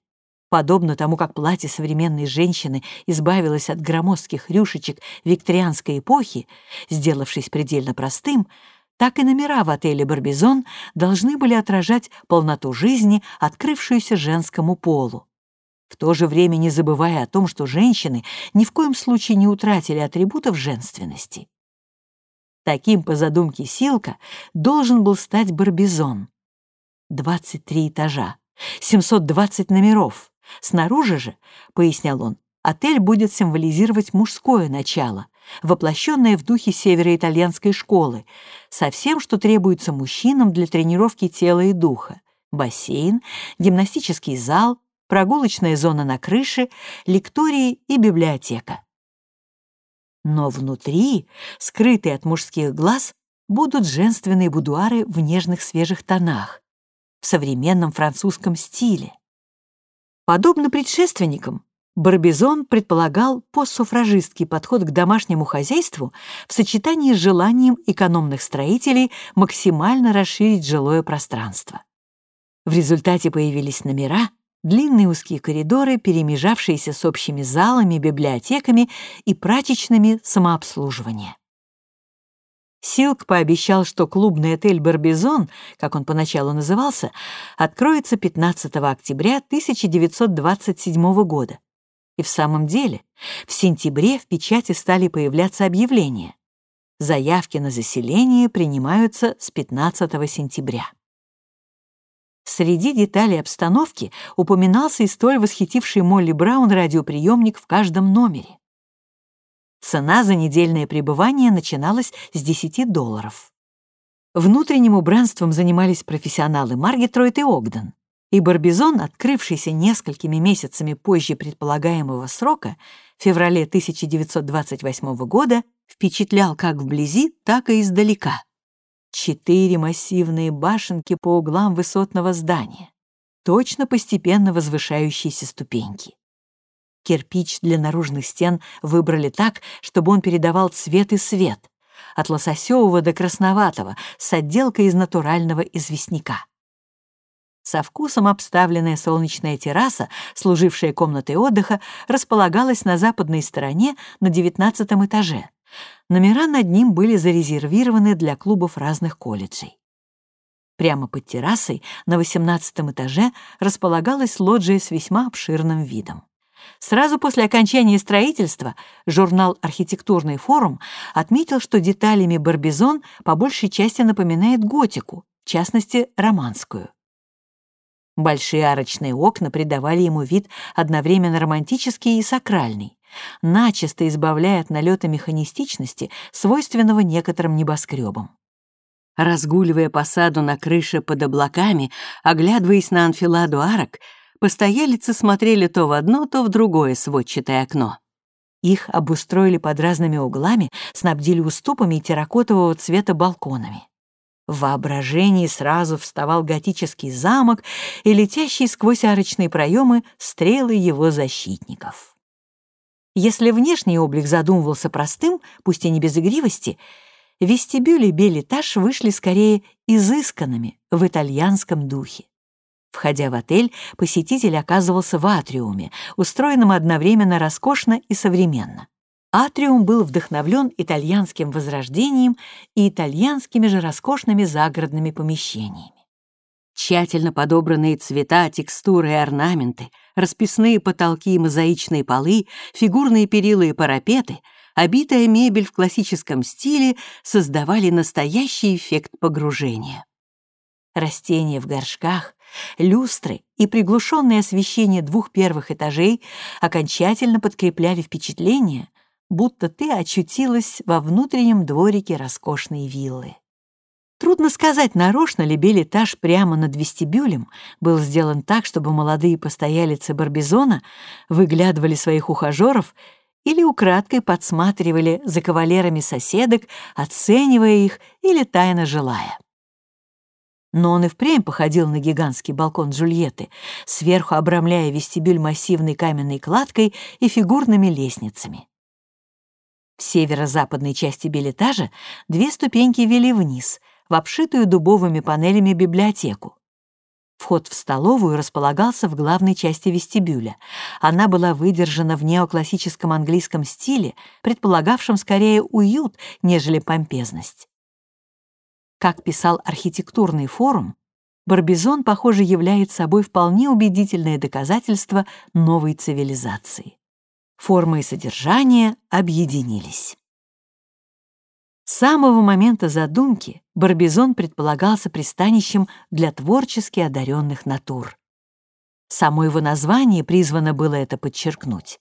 Подобно тому, как платье современной женщины избавилось от громоздких рюшечек викторианской эпохи, сделавшись предельно простым, так и номера в отеле «Барбизон» должны были отражать полноту жизни, открывшуюся женскому полу. В то же время не забывая о том, что женщины ни в коем случае не утратили атрибутов женственности. Таким, по задумке Силка, должен был стать Барбизон. 23 этажа, 720 номеров. Снаружи же, пояснял он, отель будет символизировать мужское начало, воплощенное в духе североитальянской школы, со всем, что требуется мужчинам для тренировки тела и духа. Бассейн, гимнастический зал, прогулочная зона на крыше, лектории и библиотека. Но внутри, скрытые от мужских глаз, будут женственные будуары в нежных свежих тонах, в современном французском стиле. Подобно предшественникам, Барбизон предполагал постсуфражистский подход к домашнему хозяйству в сочетании с желанием экономных строителей максимально расширить жилое пространство. В результате появились номера, длинные узкие коридоры, перемежавшиеся с общими залами, библиотеками и прачечными самообслуживания. Силк пообещал, что клубный отель «Барбизон», как он поначалу назывался, откроется 15 октября 1927 года. И в самом деле, в сентябре в печати стали появляться объявления. Заявки на заселение принимаются с 15 сентября. Среди деталей обстановки упоминался и столь восхитивший Молли Браун радиоприемник в каждом номере. Цена за недельное пребывание начиналась с 10 долларов. Внутренним убранством занимались профессионалы Маргетройд и Огден, и Барбизон, открывшийся несколькими месяцами позже предполагаемого срока, в феврале 1928 года, впечатлял как вблизи, так и издалека. Четыре массивные башенки по углам высотного здания, точно постепенно возвышающиеся ступеньки. Кирпич для наружных стен выбрали так, чтобы он передавал цвет и свет, от лососевого до красноватого, с отделкой из натурального известняка. Со вкусом обставленная солнечная терраса, служившая комнатой отдыха, располагалась на западной стороне на девятнадцатом этаже. Номера над ним были зарезервированы для клубов разных колледжей. Прямо под террасой на восемнадцатом этаже располагалась лоджия с весьма обширным видом. Сразу после окончания строительства журнал «Архитектурный форум» отметил, что деталями Барбизон по большей части напоминает готику, в частности, романскую. Большие арочные окна придавали ему вид одновременно романтический и сакральный, начисто избавляя от налета механистичности, свойственного некоторым небоскребам. Разгуливая по саду на крыше под облаками, оглядываясь на анфиладу арок, Постоялицы смотрели то в одно, то в другое сводчатое окно. Их обустроили под разными углами, снабдили уступами и терракотового цвета балконами. В воображении сразу вставал готический замок и летящие сквозь арочные проемы стрелы его защитников. Если внешний облик задумывался простым, пусть и не без игривости, вестибюли Белитаж вышли скорее изысканными в итальянском духе. Входя в отель, посетитель оказывался в атриуме, устроенном одновременно роскошно и современно. Атриум был вдохновлен итальянским возрождением и итальянскими же роскошными загородными помещениями. Тщательно подобранные цвета, текстуры и орнаменты, расписные потолки и мозаичные полы, фигурные перила и парапеты, обитая мебель в классическом стиле создавали настоящий эффект погружения. Растения в горшках, люстры и приглушенное освещение двух первых этажей окончательно подкрепляли впечатление, будто ты очутилась во внутреннем дворике роскошной виллы. Трудно сказать, нарочно ли билетаж прямо над вестибюлем был сделан так, чтобы молодые постоялицы Барбизона выглядывали своих ухажеров или украдкой подсматривали за кавалерами соседок, оценивая их или тайно желая. Но он и впрямь походил на гигантский балкон Джульетты, сверху обрамляя вестибюль массивной каменной кладкой и фигурными лестницами. В северо-западной части билетажа две ступеньки вели вниз, в обшитую дубовыми панелями библиотеку. Вход в столовую располагался в главной части вестибюля. Она была выдержана в неоклассическом английском стиле, предполагавшем скорее уют, нежели помпезность. Как писал архитектурный форум, Барбизон, похоже, является собой вполне убедительное доказательство новой цивилизации. Форма и содержание объединились. С самого момента задумки Барбизон предполагался пристанищем для творчески одаренных натур. Само его название призвано было это подчеркнуть.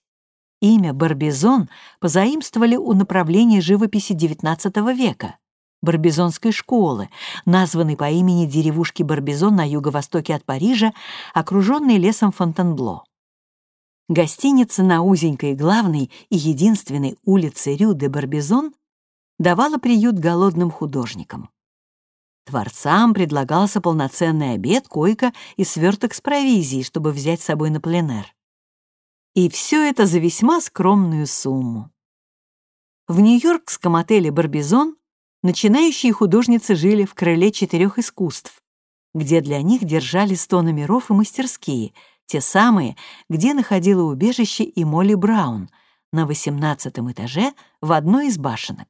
Имя Барбизон позаимствовали у направления живописи XIX века, Барбизонской школы, названной по имени деревушки Барбизон на юго-востоке от Парижа, окруженной лесом Фонтенбло. Гостиница на узенькой главной и единственной улице Рю де Барбизон давала приют голодным художникам. Творцам предлагался полноценный обед, койка и сверток с провизией, чтобы взять с собой на пленэр. И все это за весьма скромную сумму. В нью-йоркском отеле «Барбизон» начинающие художницы жили в крыле четырех искусств, где для них держали сто номеров и мастерские, те самые, где находила убежище и Молли Браун на восемнадцатом этаже в одной из башенок.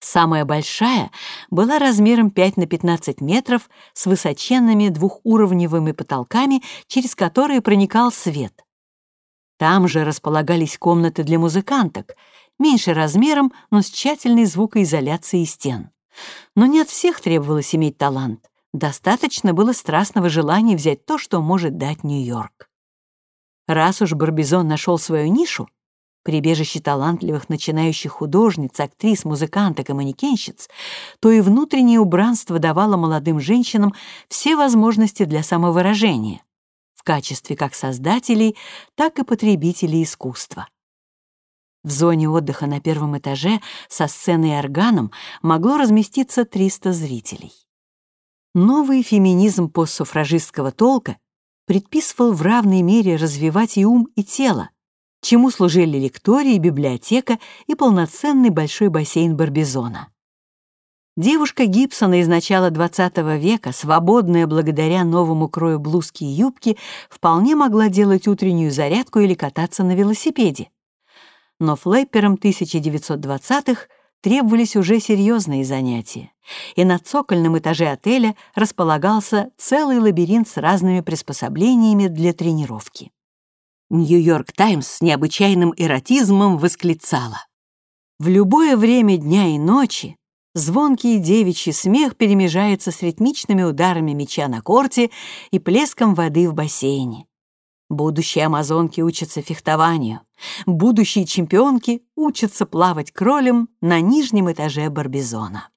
Самая большая была размером 5 на 15 метров с высоченными двухуровневыми потолками, через которые проникал свет. Там же располагались комнаты для музыканток, меньше размером, но с тщательной звукоизоляцией стен. Но не от всех требовалось иметь талант. Достаточно было страстного желания взять то, что может дать Нью-Йорк. Раз уж Барбизон нашел свою нишу, прибежище талантливых начинающих художниц, актрис, музыканток и манекенщиц, то и внутреннее убранство давало молодым женщинам все возможности для самовыражения в качестве как создателей, так и потребителей искусства. В зоне отдыха на первом этаже со сценой и органом могло разместиться 300 зрителей. Новый феминизм постсуфражистского толка предписывал в равной мере развивать и ум, и тело, чему служили лектории, библиотека и полноценный большой бассейн Барбизона. Девушка Гибсона из начала XX века, свободная благодаря новому крою блузки и юбки, вполне могла делать утреннюю зарядку или кататься на велосипеде. Но флэперам 1920-х требовались уже серьезные занятия, и на цокольном этаже отеля располагался целый лабиринт с разными приспособлениями для тренировки. Нью-Йорк Таймс с необычайным эротизмом восклицала. В любое время дня и ночи звонкий девичий смех перемежается с ритмичными ударами мяча на корте и плеском воды в бассейне. Будущие амазонки учатся фехтованию, будущие чемпионки учатся плавать кролем на нижнем этаже Барбизона.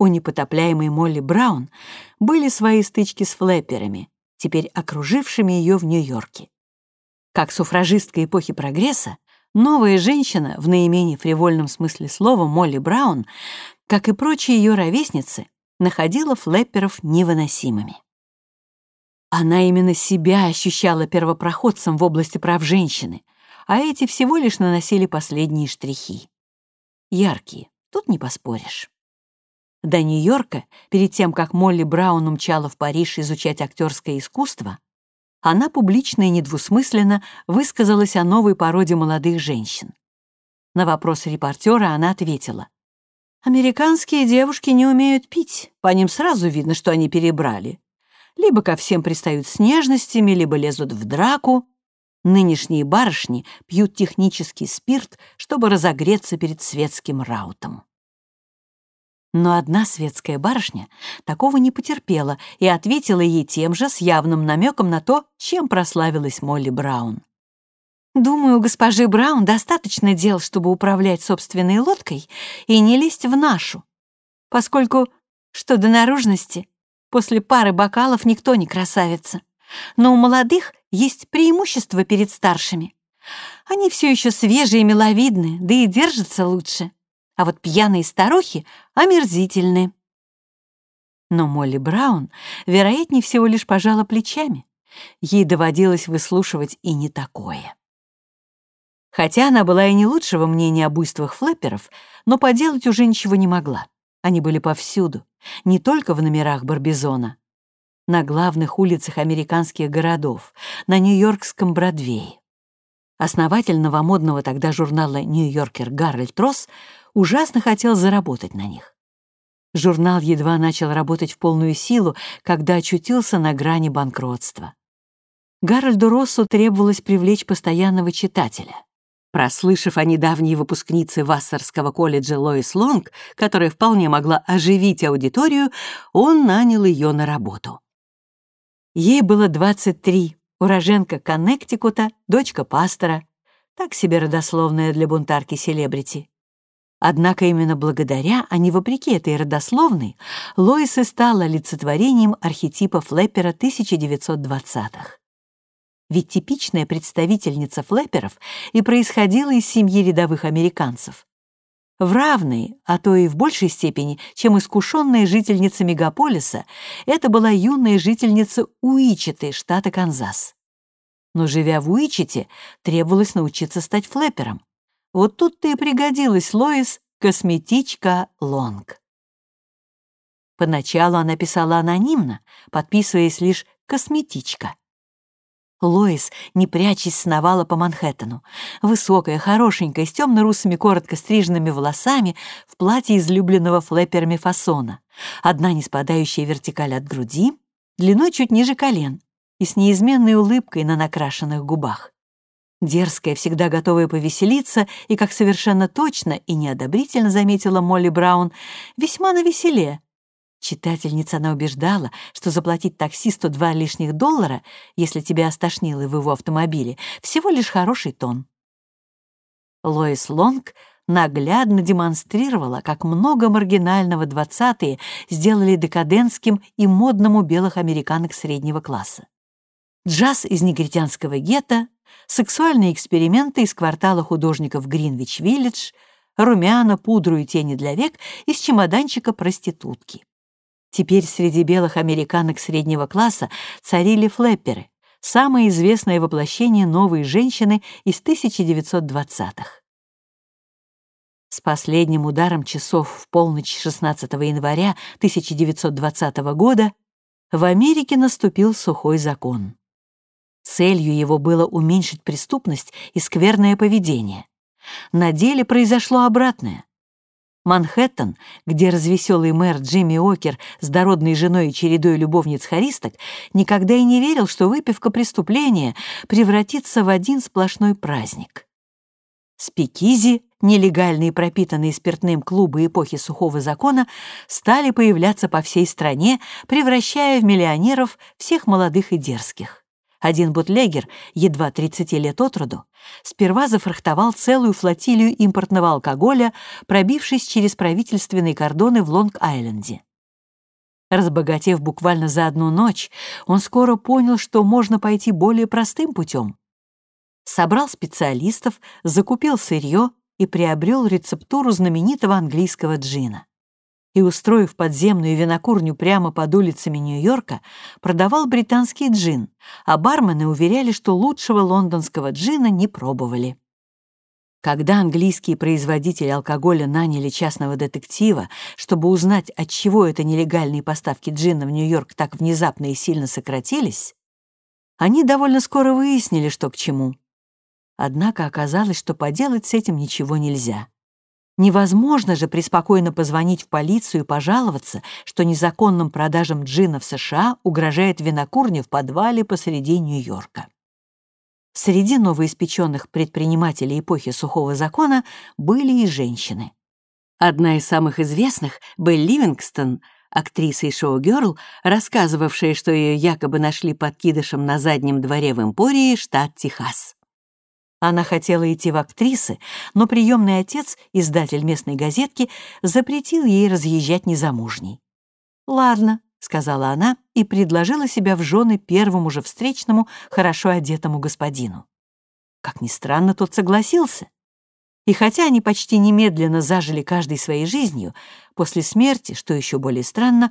У непотопляемой Молли Браун были свои стычки с флэперами, теперь окружившими ее в Нью-Йорке. Как суфражистка эпохи прогресса, новая женщина, в наименее фривольном смысле слова Молли Браун, как и прочие ее ровесницы, находила флэперов невыносимыми. Она именно себя ощущала первопроходцем в области прав женщины, а эти всего лишь наносили последние штрихи. Яркие, тут не поспоришь. До Нью-Йорка, перед тем, как Молли Браун умчала в Париж изучать актерское искусство, она публично и недвусмысленно высказалась о новой породе молодых женщин. На вопрос репортера она ответила. «Американские девушки не умеют пить, по ним сразу видно, что они перебрали. Либо ко всем пристают с нежностями, либо лезут в драку. Нынешние барышни пьют технический спирт, чтобы разогреться перед светским раутом». Но одна светская барышня такого не потерпела и ответила ей тем же с явным намеком на то, чем прославилась Молли Браун. Думаю, госпожи Браун достаточно дел, чтобы управлять собственной лодкой и не лезть в нашу, поскольку, что до наружности, после пары бокалов никто не красавица. Но у молодых есть преимущество перед старшими. Они все еще свежие и миловидны, да и держатся лучше. А вот пьяные старухи омерзительны. Но Молли Браун, вероятнее всего, лишь пожала плечами. Ей доводилось выслушивать и не такое. Хотя она была и не лучшего мнения о буйствах флэперов, но поделать уже ничего не могла. Они были повсюду, не только в номерах Барбизона. На главных улицах американских городов, на Нью-Йоркском Бродвее. Основатель новомодного тогда журнала «Нью-Йоркер» Гарольд Росс ужасно хотел заработать на них. Журнал едва начал работать в полную силу, когда очутился на грани банкротства. Гарольду Россу требовалось привлечь постоянного читателя. Прослышав о недавней выпускнице Вассерского колледжа Лоис Лонг, которая вполне могла оживить аудиторию, он нанял ее на работу. Ей было 23, уроженка Коннектикута, дочка пастора, так себе родословная для бунтарки-селебрити. Однако именно благодаря, а не вопреки этой родословной, Лоис и стала олицетворением архетипа Флэпера 1920-х ведь типичная представительница флэперов и происходила из семьи рядовых американцев. В равной, а то и в большей степени, чем искушенная жительница мегаполиса, это была юная жительница Уичеты, штата Канзас. Но, живя в Уичете, требовалось научиться стать флэпером. Вот тут-то и пригодилась Лоис косметичка Лонг. Поначалу она писала анонимно, подписываясь лишь «косметичка». Лоис, не прячась, сновала по Манхэттену. Высокая, хорошенькая, с темно-русыми коротко стриженными волосами, в платье излюбленного флэперами фасона. Одна не спадающая вертикаль от груди, длиной чуть ниже колен и с неизменной улыбкой на накрашенных губах. Дерзкая, всегда готовая повеселиться, и, как совершенно точно и неодобрительно заметила Молли Браун, весьма навеселе, Читательница она убеждала, что заплатить таксисту два лишних доллара, если тебя остошнило в его автомобиле, всего лишь хороший тон. Лоис Лонг наглядно демонстрировала, как много маргинального двадцатые сделали декадентским и модным у белых американок среднего класса. Джаз из негритянского гетто, сексуальные эксперименты из квартала художников Гринвич-Виллидж, румяна, пудру и тени для век из чемоданчика проститутки. Теперь среди белых американок среднего класса царили флэпперы, самое известное воплощение новой женщины из 1920-х. С последним ударом часов в полночь 16 января 1920 года в Америке наступил сухой закон. Целью его было уменьшить преступность и скверное поведение. На деле произошло обратное. Манхэттен, где развеселый мэр Джимми Окер с дородной женой и чередой любовниц-хористок никогда и не верил, что выпивка преступления превратится в один сплошной праздник. Спикизи, нелегальные пропитанные спиртным клубы эпохи сухого закона, стали появляться по всей стране, превращая в миллионеров всех молодых и дерзких. Один бутлегер, едва 30 лет от роду, сперва зафрахтовал целую флотилию импортного алкоголя, пробившись через правительственные кордоны в Лонг-Айленде. Разбогатев буквально за одну ночь, он скоро понял, что можно пойти более простым путем. Собрал специалистов, закупил сырье и приобрел рецептуру знаменитого английского джина и, устроив подземную винокурню прямо под улицами Нью-Йорка, продавал британский джин, а бармены уверяли, что лучшего лондонского джина не пробовали. Когда английские производители алкоголя наняли частного детектива, чтобы узнать, от чего это нелегальные поставки джина в Нью-Йорк так внезапно и сильно сократились, они довольно скоро выяснили, что к чему. Однако оказалось, что поделать с этим ничего нельзя. Невозможно же преспокойно позвонить в полицию и пожаловаться, что незаконным продажам джина в США угрожает винокурня в подвале посреди Нью-Йорка. Среди новоиспеченных предпринимателей эпохи сухого закона были и женщины. Одна из самых известных — Белл Ливингстон, актриса и шоу-герл, рассказывавшая, что ее якобы нашли подкидышем на заднем дворе в Эмпории, штат Техас. Она хотела идти в актрисы, но приемный отец, издатель местной газетки, запретил ей разъезжать незамужней. «Ладно», — сказала она и предложила себя в жены первому же встречному, хорошо одетому господину. Как ни странно, тот согласился. И хотя они почти немедленно зажили каждой своей жизнью, после смерти, что еще более странно,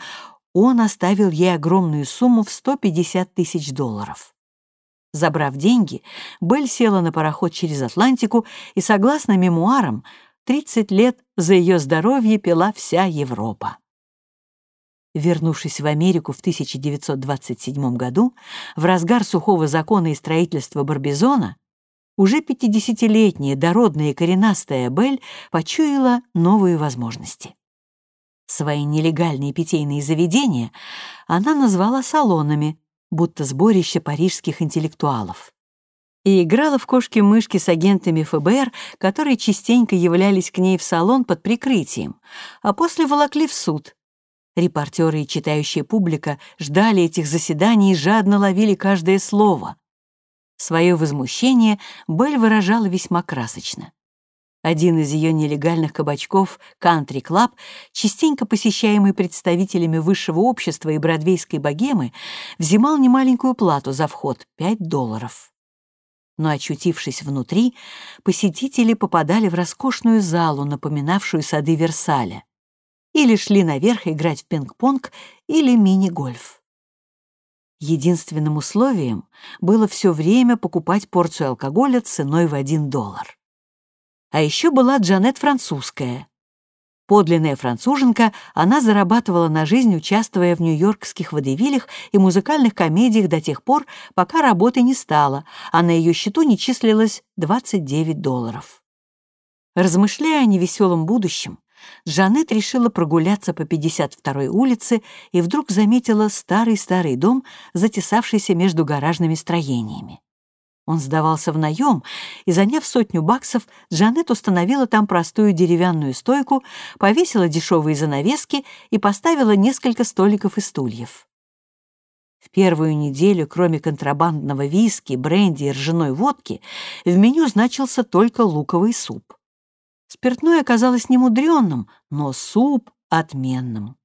он оставил ей огромную сумму в 150 тысяч долларов. Забрав деньги, Белль села на пароход через Атлантику и, согласно мемуарам, 30 лет за ее здоровье пила вся Европа. Вернувшись в Америку в 1927 году, в разгар сухого закона и строительства Барбизона, уже 50-летняя дородная коренастая Белль почуяла новые возможности. Свои нелегальные питейные заведения она назвала салонами, будто сборище парижских интеллектуалов. И играла в кошки-мышки с агентами ФБР, которые частенько являлись к ней в салон под прикрытием, а после волокли в суд. Репортеры и читающая публика ждали этих заседаний и жадно ловили каждое слово. Свое возмущение Белль выражала весьма красочно. Один из ее нелегальных кабачков, Country Club, частенько посещаемый представителями высшего общества и бродвейской богемы, взимал немаленькую плату за вход — 5 долларов. Но, очутившись внутри, посетители попадали в роскошную залу, напоминавшую сады Версаля, или шли наверх играть в пинг-понг или мини-гольф. Единственным условием было все время покупать порцию алкоголя ценой в 1 доллар. А еще была Джанет французская. Подлинная француженка, она зарабатывала на жизнь, участвуя в нью-йоркских водевилях и музыкальных комедиях до тех пор, пока работы не стало, а на ее счету не числилось 29 долларов. Размышляя о невеселом будущем, Джанет решила прогуляться по 52-й улице и вдруг заметила старый-старый дом, затесавшийся между гаражными строениями. Он сдавался в наем, и, заняв сотню баксов, Джанет установила там простую деревянную стойку, повесила дешевые занавески и поставила несколько столиков и стульев. В первую неделю, кроме контрабандного виски, бренди и ржаной водки, в меню значился только луковый суп. Спиртное оказалось немудренным, но суп — отменным.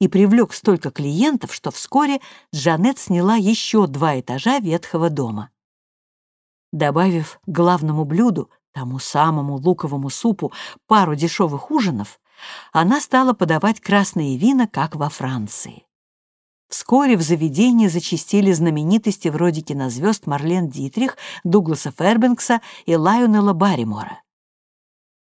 И привлек столько клиентов, что вскоре Джанет сняла еще два этажа ветхого дома. Добавив к главному блюду, тому самому луковому супу, пару дешевых ужинов, она стала подавать красные вина, как во Франции. Вскоре в заведении зачастили знаменитости вроде кинозвезд Марлен Дитрих, Дугласа Фербенкса и Лайонела Барримора.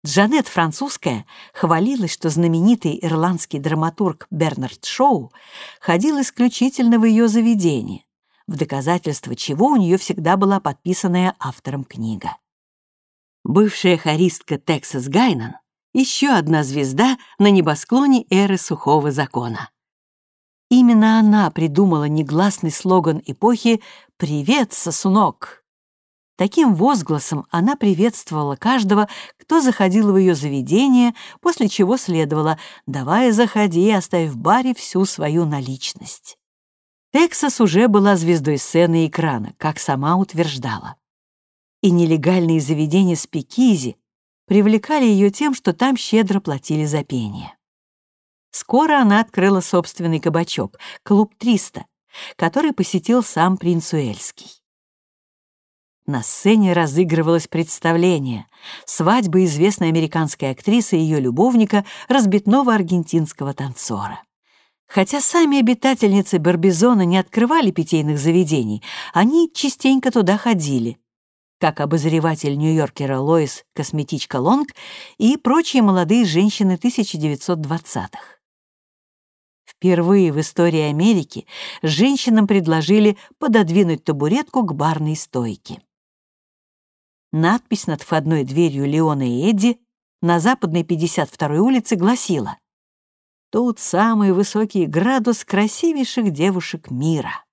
Джанет французская хвалилась, что знаменитый ирландский драматург Бернард Шоу ходил исключительно в ее заведение, в доказательство чего у нее всегда была подписанная автором книга. Бывшая хористка Тексас Гайнан — еще одна звезда на небосклоне эры сухого закона. Именно она придумала негласный слоган эпохи «Привет, сосунок!». Таким возгласом она приветствовала каждого, кто заходил в ее заведение, после чего следовало «давай заходи, оставь в баре всю свою наличность». Тексас уже была звездой сцены и экрана, как сама утверждала. И нелегальные заведения Спикизи привлекали ее тем, что там щедро платили за пение. Скоро она открыла собственный кабачок, клуб 300, который посетил сам принц Уэльский. На сцене разыгрывалось представление свадьба известной американской актрисы и ее любовника, разбитного аргентинского танцора. Хотя сами обитательницы Барбизона не открывали питейных заведений, они частенько туда ходили, как обозреватель нью-йоркера Лоис Косметичка Лонг и прочие молодые женщины 1920-х. Впервые в истории Америки женщинам предложили пододвинуть табуретку к барной стойке. Надпись над входной дверью Леона и Эдди на западной 52-й улице гласила Тут самый высокий градус красивейших девушек мира.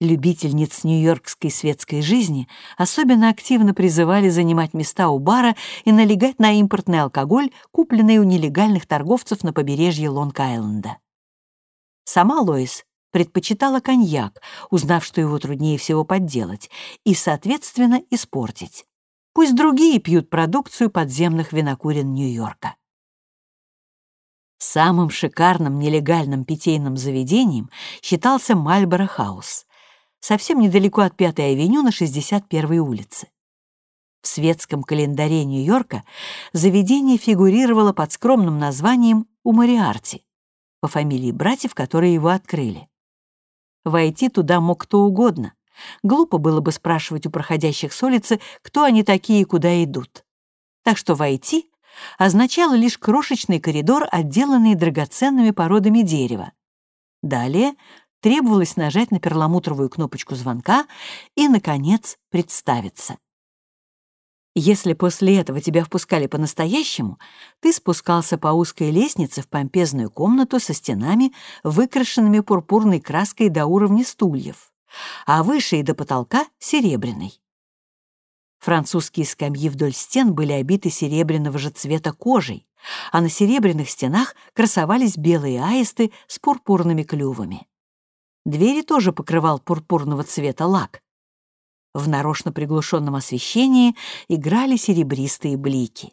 Любительниц нью-йоркской светской жизни особенно активно призывали занимать места у бара и налегать на импортный алкоголь, купленный у нелегальных торговцев на побережье Лонг-Айленда. Сама Лоис предпочитала коньяк, узнав, что его труднее всего подделать, и, соответственно, испортить. Пусть другие пьют продукцию подземных винокурен Нью-Йорка. Самым шикарным нелегальным питейным заведением считался Мальборо Хаус, совсем недалеко от Пятой авеню на 61-й улице. В светском календаре Нью-Йорка заведение фигурировало под скромным названием «У Мариарти» по фамилии братьев, которые его открыли. Войти туда мог кто угодно. Глупо было бы спрашивать у проходящих с улицы, кто они такие и куда идут. Так что войти означало лишь крошечный коридор, отделанный драгоценными породами дерева. Далее требовалось нажать на перламутровую кнопочку звонка и, наконец, представиться. Если после этого тебя впускали по-настоящему, ты спускался по узкой лестнице в помпезную комнату со стенами, выкрашенными пурпурной краской до уровня стульев, а выше и до потолка — серебряной. Французские скамьи вдоль стен были обиты серебряного же цвета кожей, а на серебряных стенах красовались белые аисты с пурпурными клювами. Двери тоже покрывал пурпурного цвета лак. В нарочно приглушенном освещении играли серебристые блики.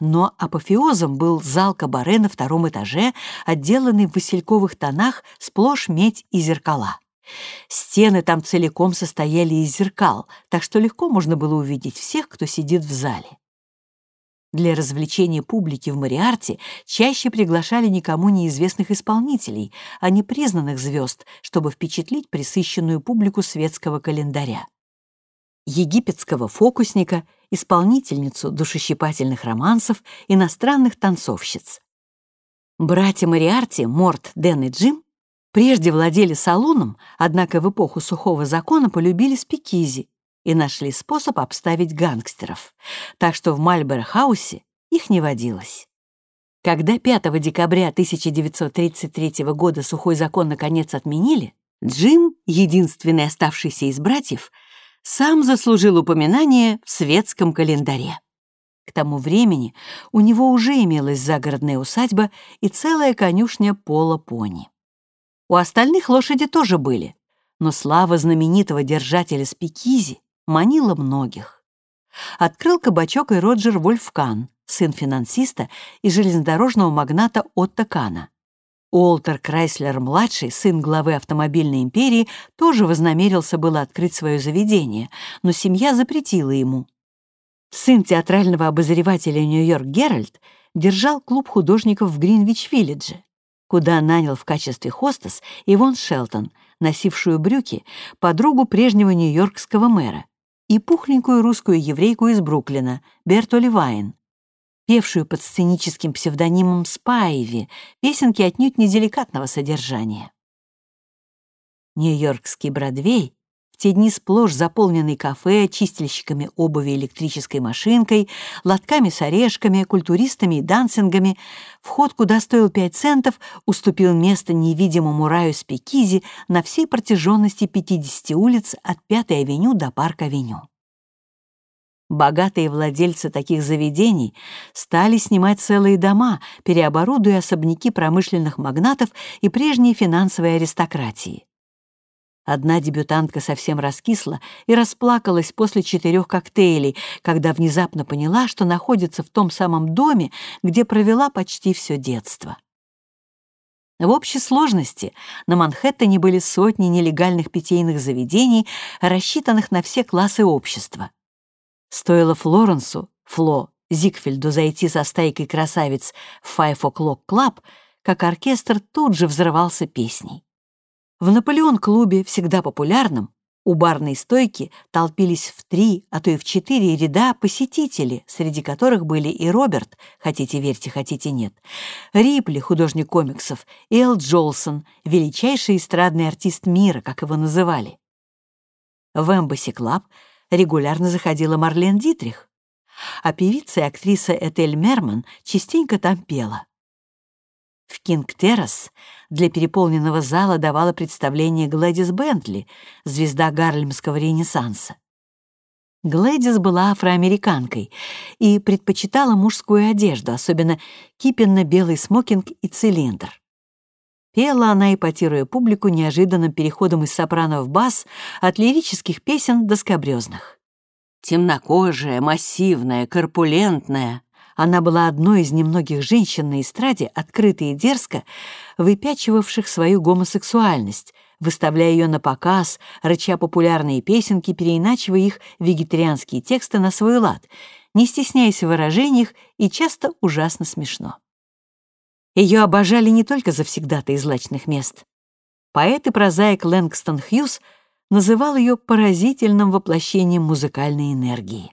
Но апофеозом был зал кабаре на втором этаже, отделанный в васильковых тонах сплошь медь и зеркала. Стены там целиком состояли из зеркал, так что легко можно было увидеть всех, кто сидит в зале. Для развлечения публики в Мариарте чаще приглашали никому неизвестных исполнителей, а не признанных звезд, чтобы впечатлить присыщенную публику светского календаря. Египетского фокусника, исполнительницу душещипательных романсов, иностранных танцовщиц. Братья Мариарти, Морт, Дэн и Джим Прежде владели салоном, однако в эпоху сухого закона полюбили спикизи и нашли способ обставить гангстеров, так что в Мальборо-хаусе их не водилось. Когда 5 декабря 1933 года сухой закон наконец отменили, Джим, единственный оставшийся из братьев, сам заслужил упоминание в светском календаре. К тому времени у него уже имелась загородная усадьба и целая конюшня пола-пони. У остальных лошади тоже были, но слава знаменитого держателя спикизи манила многих. Открыл кабачок и Роджер Вольфкан, сын финансиста и железнодорожного магната Отто Кана. Уолтер Крайслер-младший, сын главы автомобильной империи, тоже вознамерился было открыть свое заведение, но семья запретила ему. Сын театрального обозревателя «Нью-Йорк Геральт» держал клуб художников в Гринвич-Виллидже куда нанял в качестве хостес Ивон Шелтон, носившую брюки, подругу прежнего нью-йоркского мэра, и пухленькую русскую еврейку из Бруклина, Берту Левайн, певшую под сценическим псевдонимом Спайви песенки отнюдь неделикатного содержания. Нью-Йоркский Бродвей те дни сплошь заполненный кафе, чистильщиками обуви электрической машинкой, лотками с орешками, культуристами и дансингами, вход, куда стоил 5 центов, уступил место невидимому раю speakeasy на всей протяженности 50 улиц от 5-й авеню до Парк-авеню. Богатые владельцы таких заведений стали снимать целые дома, переоборудуя особняки промышленных магнатов и прежней финансовой аристократии. Одна дебютантка совсем раскисла и расплакалась после четырех коктейлей, когда внезапно поняла, что находится в том самом доме, где провела почти все детство. В общей сложности на Манхэттене были сотни нелегальных питейных заведений, рассчитанных на все классы общества. Стоило Флоренсу, Фло, Зигфельду зайти со стайкой красавиц в Five O'Clock Club, как оркестр тут же взрывался песней. В Наполеон-клубе, всегда популярном, у барной стойки толпились в три, а то и в четыре ряда посетители, среди которых были и Роберт, хотите верьте, хотите нет, Рипли, художник комиксов, и Эл Джолсон, величайший эстрадный артист мира, как его называли. В Эмбасси Клаб регулярно заходила Марлен Дитрих, а певица и актриса Этель Мерман частенько там пела. В Кинг-Террас для переполненного зала давала представление Глэдис Бентли, звезда гарлемского ренессанса. Глэдис была афроамериканкой и предпочитала мужскую одежду, особенно кипенно-белый смокинг и цилиндр. Пела она, эпатируя публику неожиданным переходом из сопрано в бас, от лирических песен до скобрёзных. Темнокожая, массивная, корпулентная, она была одной из немногих женщин на эстраде, открыто и дерзко выпячивавших свою гомосексуальность, выставляя ее на показ, рыча популярные песенки, переиначивая их вегетарианские тексты на свой лад, не стесняясь в выражениях и часто ужасно смешно. Ее обожали не только завсегдаты из злачных мест. Поэт и прозаик Лэнгстон Хьюз называл ее поразительным воплощением музыкальной энергии.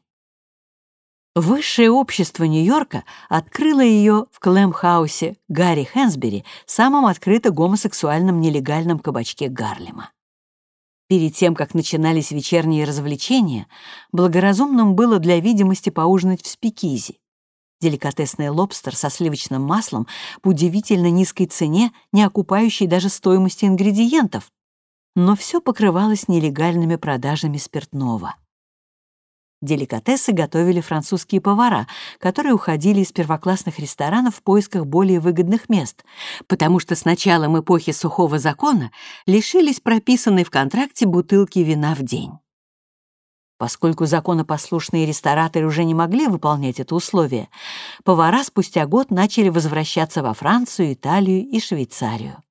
Высшее общество Нью-Йорка открыло ее в Клэмхаусе Гарри Хэнсбери, самом открыто гомосексуальном нелегальном кабачке Гарлема. Перед тем, как начинались вечерние развлечения, благоразумным было для видимости поужинать в спикизи. Деликатесный лобстер со сливочным маслом по удивительно низкой цене, не окупающей даже стоимости ингредиентов, но все покрывалось нелегальными продажами спиртного. Деликатесы готовили французские повара, которые уходили из первоклассных ресторанов в поисках более выгодных мест, потому что с началом эпохи сухого закона лишились прописанной в контракте бутылки вина в день. Поскольку законопослушные рестораторы уже не могли выполнять это условие, повара спустя год начали возвращаться во Францию, Италию и Швейцарию.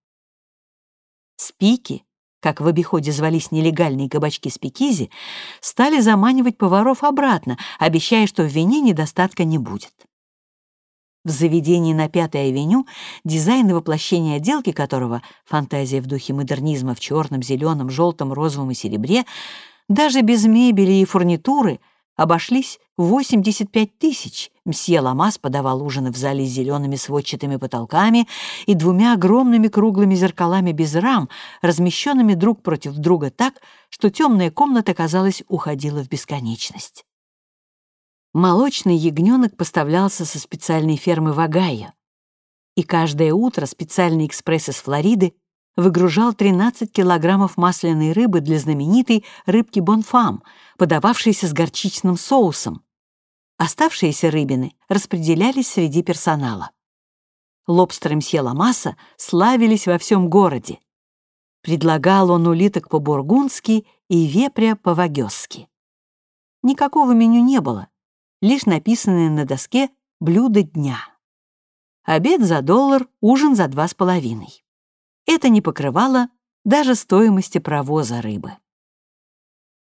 Спики как в обиходе звались нелегальные кабачки спикизи, стали заманивать поваров обратно, обещая, что в вине недостатка не будет. В заведении на Пятой авеню, дизайн и воплощение отделки которого, фантазия в духе модернизма в черном, зеленом, желтом, розовом и серебре, даже без мебели и фурнитуры — обошлись 85 тысяч. Мсье Ламас подавал ужины в зале с зелеными сводчатыми потолками и двумя огромными круглыми зеркалами без рам, размещенными друг против друга так, что темная комната, казалось, уходила в бесконечность. Молочный ягненок поставлялся со специальной фермы в Огайо. И каждое утро специальный экспресс из Флориды выгружал 13 килограммов масляной рыбы для знаменитой рыбки Бонфам, подававшейся с горчичным соусом. Оставшиеся рыбины распределялись среди персонала. Лобстеры мсье Ламаса славились во всем городе. Предлагал он улиток по-бургундски и вепря по-вагёсски. Никакого меню не было, лишь написанное на доске «Блюдо дня». Обед за доллар, ужин за два с половиной это не покрывало даже стоимости провоза рыбы.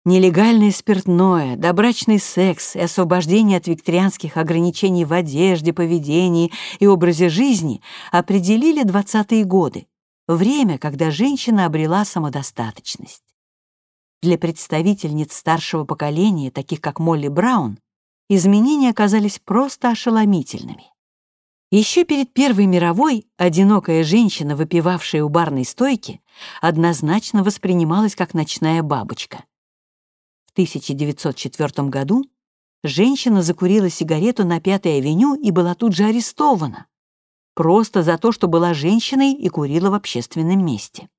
Нелегальное спиртное, добрачный секс и освобождение от викторианских ограничений в одежде, поведении и образе жизни определили 20-е годы, время, когда женщина обрела самодостаточность. Для представительниц старшего поколения, таких как Молли Браун, изменения оказались просто ошеломительными. Еще перед Первой мировой одинокая женщина, выпивавшая у барной стойки, однозначно воспринималась как ночная бабочка. В 1904 году женщина закурила сигарету на Пятой авеню и была тут же арестована. Просто за то, что была женщиной и курила в общественном месте.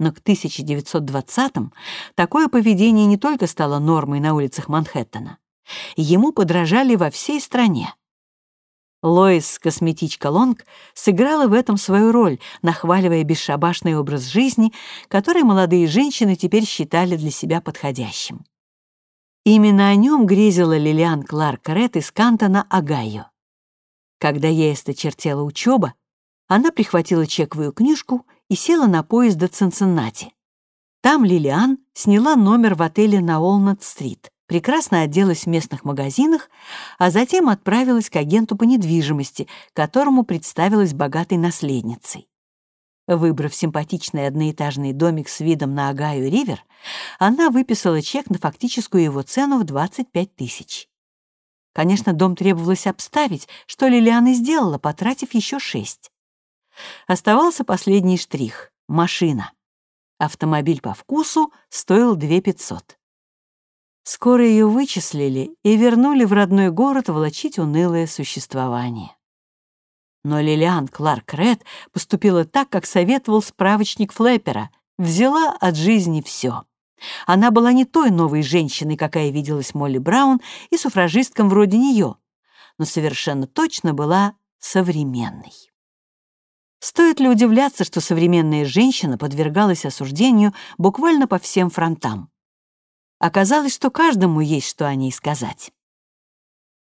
Но к 1920-м такое поведение не только стало нормой на улицах Манхэттена. Ему подражали во всей стране. Лоис, косметичка Лонг, сыграла в этом свою роль, нахваливая бесшабашный образ жизни, который молодые женщины теперь считали для себя подходящим. Именно о нем грезила Лилиан Кларк Ред из Кантона, Огайо. Когда ей осточертела учеба, она прихватила чековую книжку и села на поезд до Цинциннати. Там Лилиан сняла номер в отеле на Олнат-стрит прекрасно оделась в местных магазинах, а затем отправилась к агенту по недвижимости, которому представилась богатой наследницей. Выбрав симпатичный одноэтажный домик с видом на Агаю-Ривер, она выписала чек на фактическую его цену в 25 тысяч. Конечно, дом требовалось обставить, что Лилиан и сделала, потратив еще шесть. Оставался последний штрих — машина. Автомобиль по вкусу стоил 2 500. Скоро ее вычислили и вернули в родной город волочить унылое существование. Но Лилиан Кларк Ред поступила так, как советовал справочник Флэпера, взяла от жизни все. Она была не той новой женщиной, какая виделась Молли Браун, и суфражисткам вроде нее, но совершенно точно была современной. Стоит ли удивляться, что современная женщина подвергалась осуждению буквально по всем фронтам? Оказалось, что каждому есть что о ней сказать.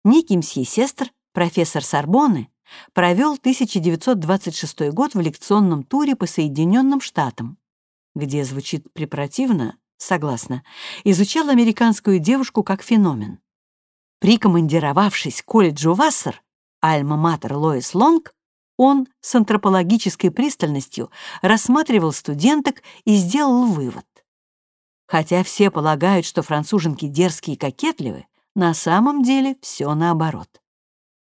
Мсье Сестр, профессор Сорбонны, провел 1926 год в лекционном туре по Соединенным Штатам, где звучит препротивно, согласно, изучал американскую девушку как феномен. Прикомандировавшись к колледжу Вассер, альма-матер Лоис Лонг, он с антропологической пристальностью рассматривал студенток и сделал вывод. Хотя все полагают, что француженки дерзкие и кокетливы, на самом деле все наоборот.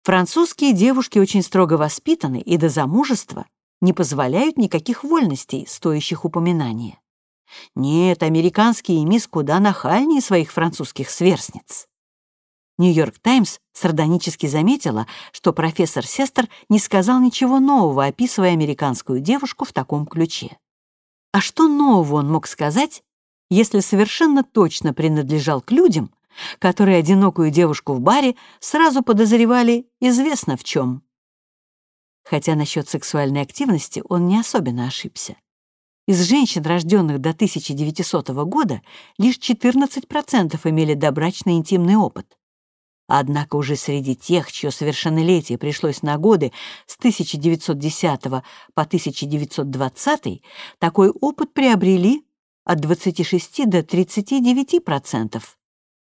Французские девушки очень строго воспитаны и до замужества не позволяют никаких вольностей, стоящих упоминания. Нет, американские мисс куда нахальнее своих французских сверстниц. Нью-Йорк Таймс сардонически заметила, что профессор Сестер не сказал ничего нового, описывая американскую девушку в таком ключе. А что нового он мог сказать, если совершенно точно принадлежал к людям, которые одинокую девушку в баре сразу подозревали известно в чем? Хотя насчет сексуальной активности он не особенно ошибся. Из женщин, рожденных до 1900 года, лишь 14% имели добрачный интимный опыт. Однако уже среди тех, чье совершеннолетие пришлось на годы с 1910 по 1920, такой опыт приобрели от 26 до 39%.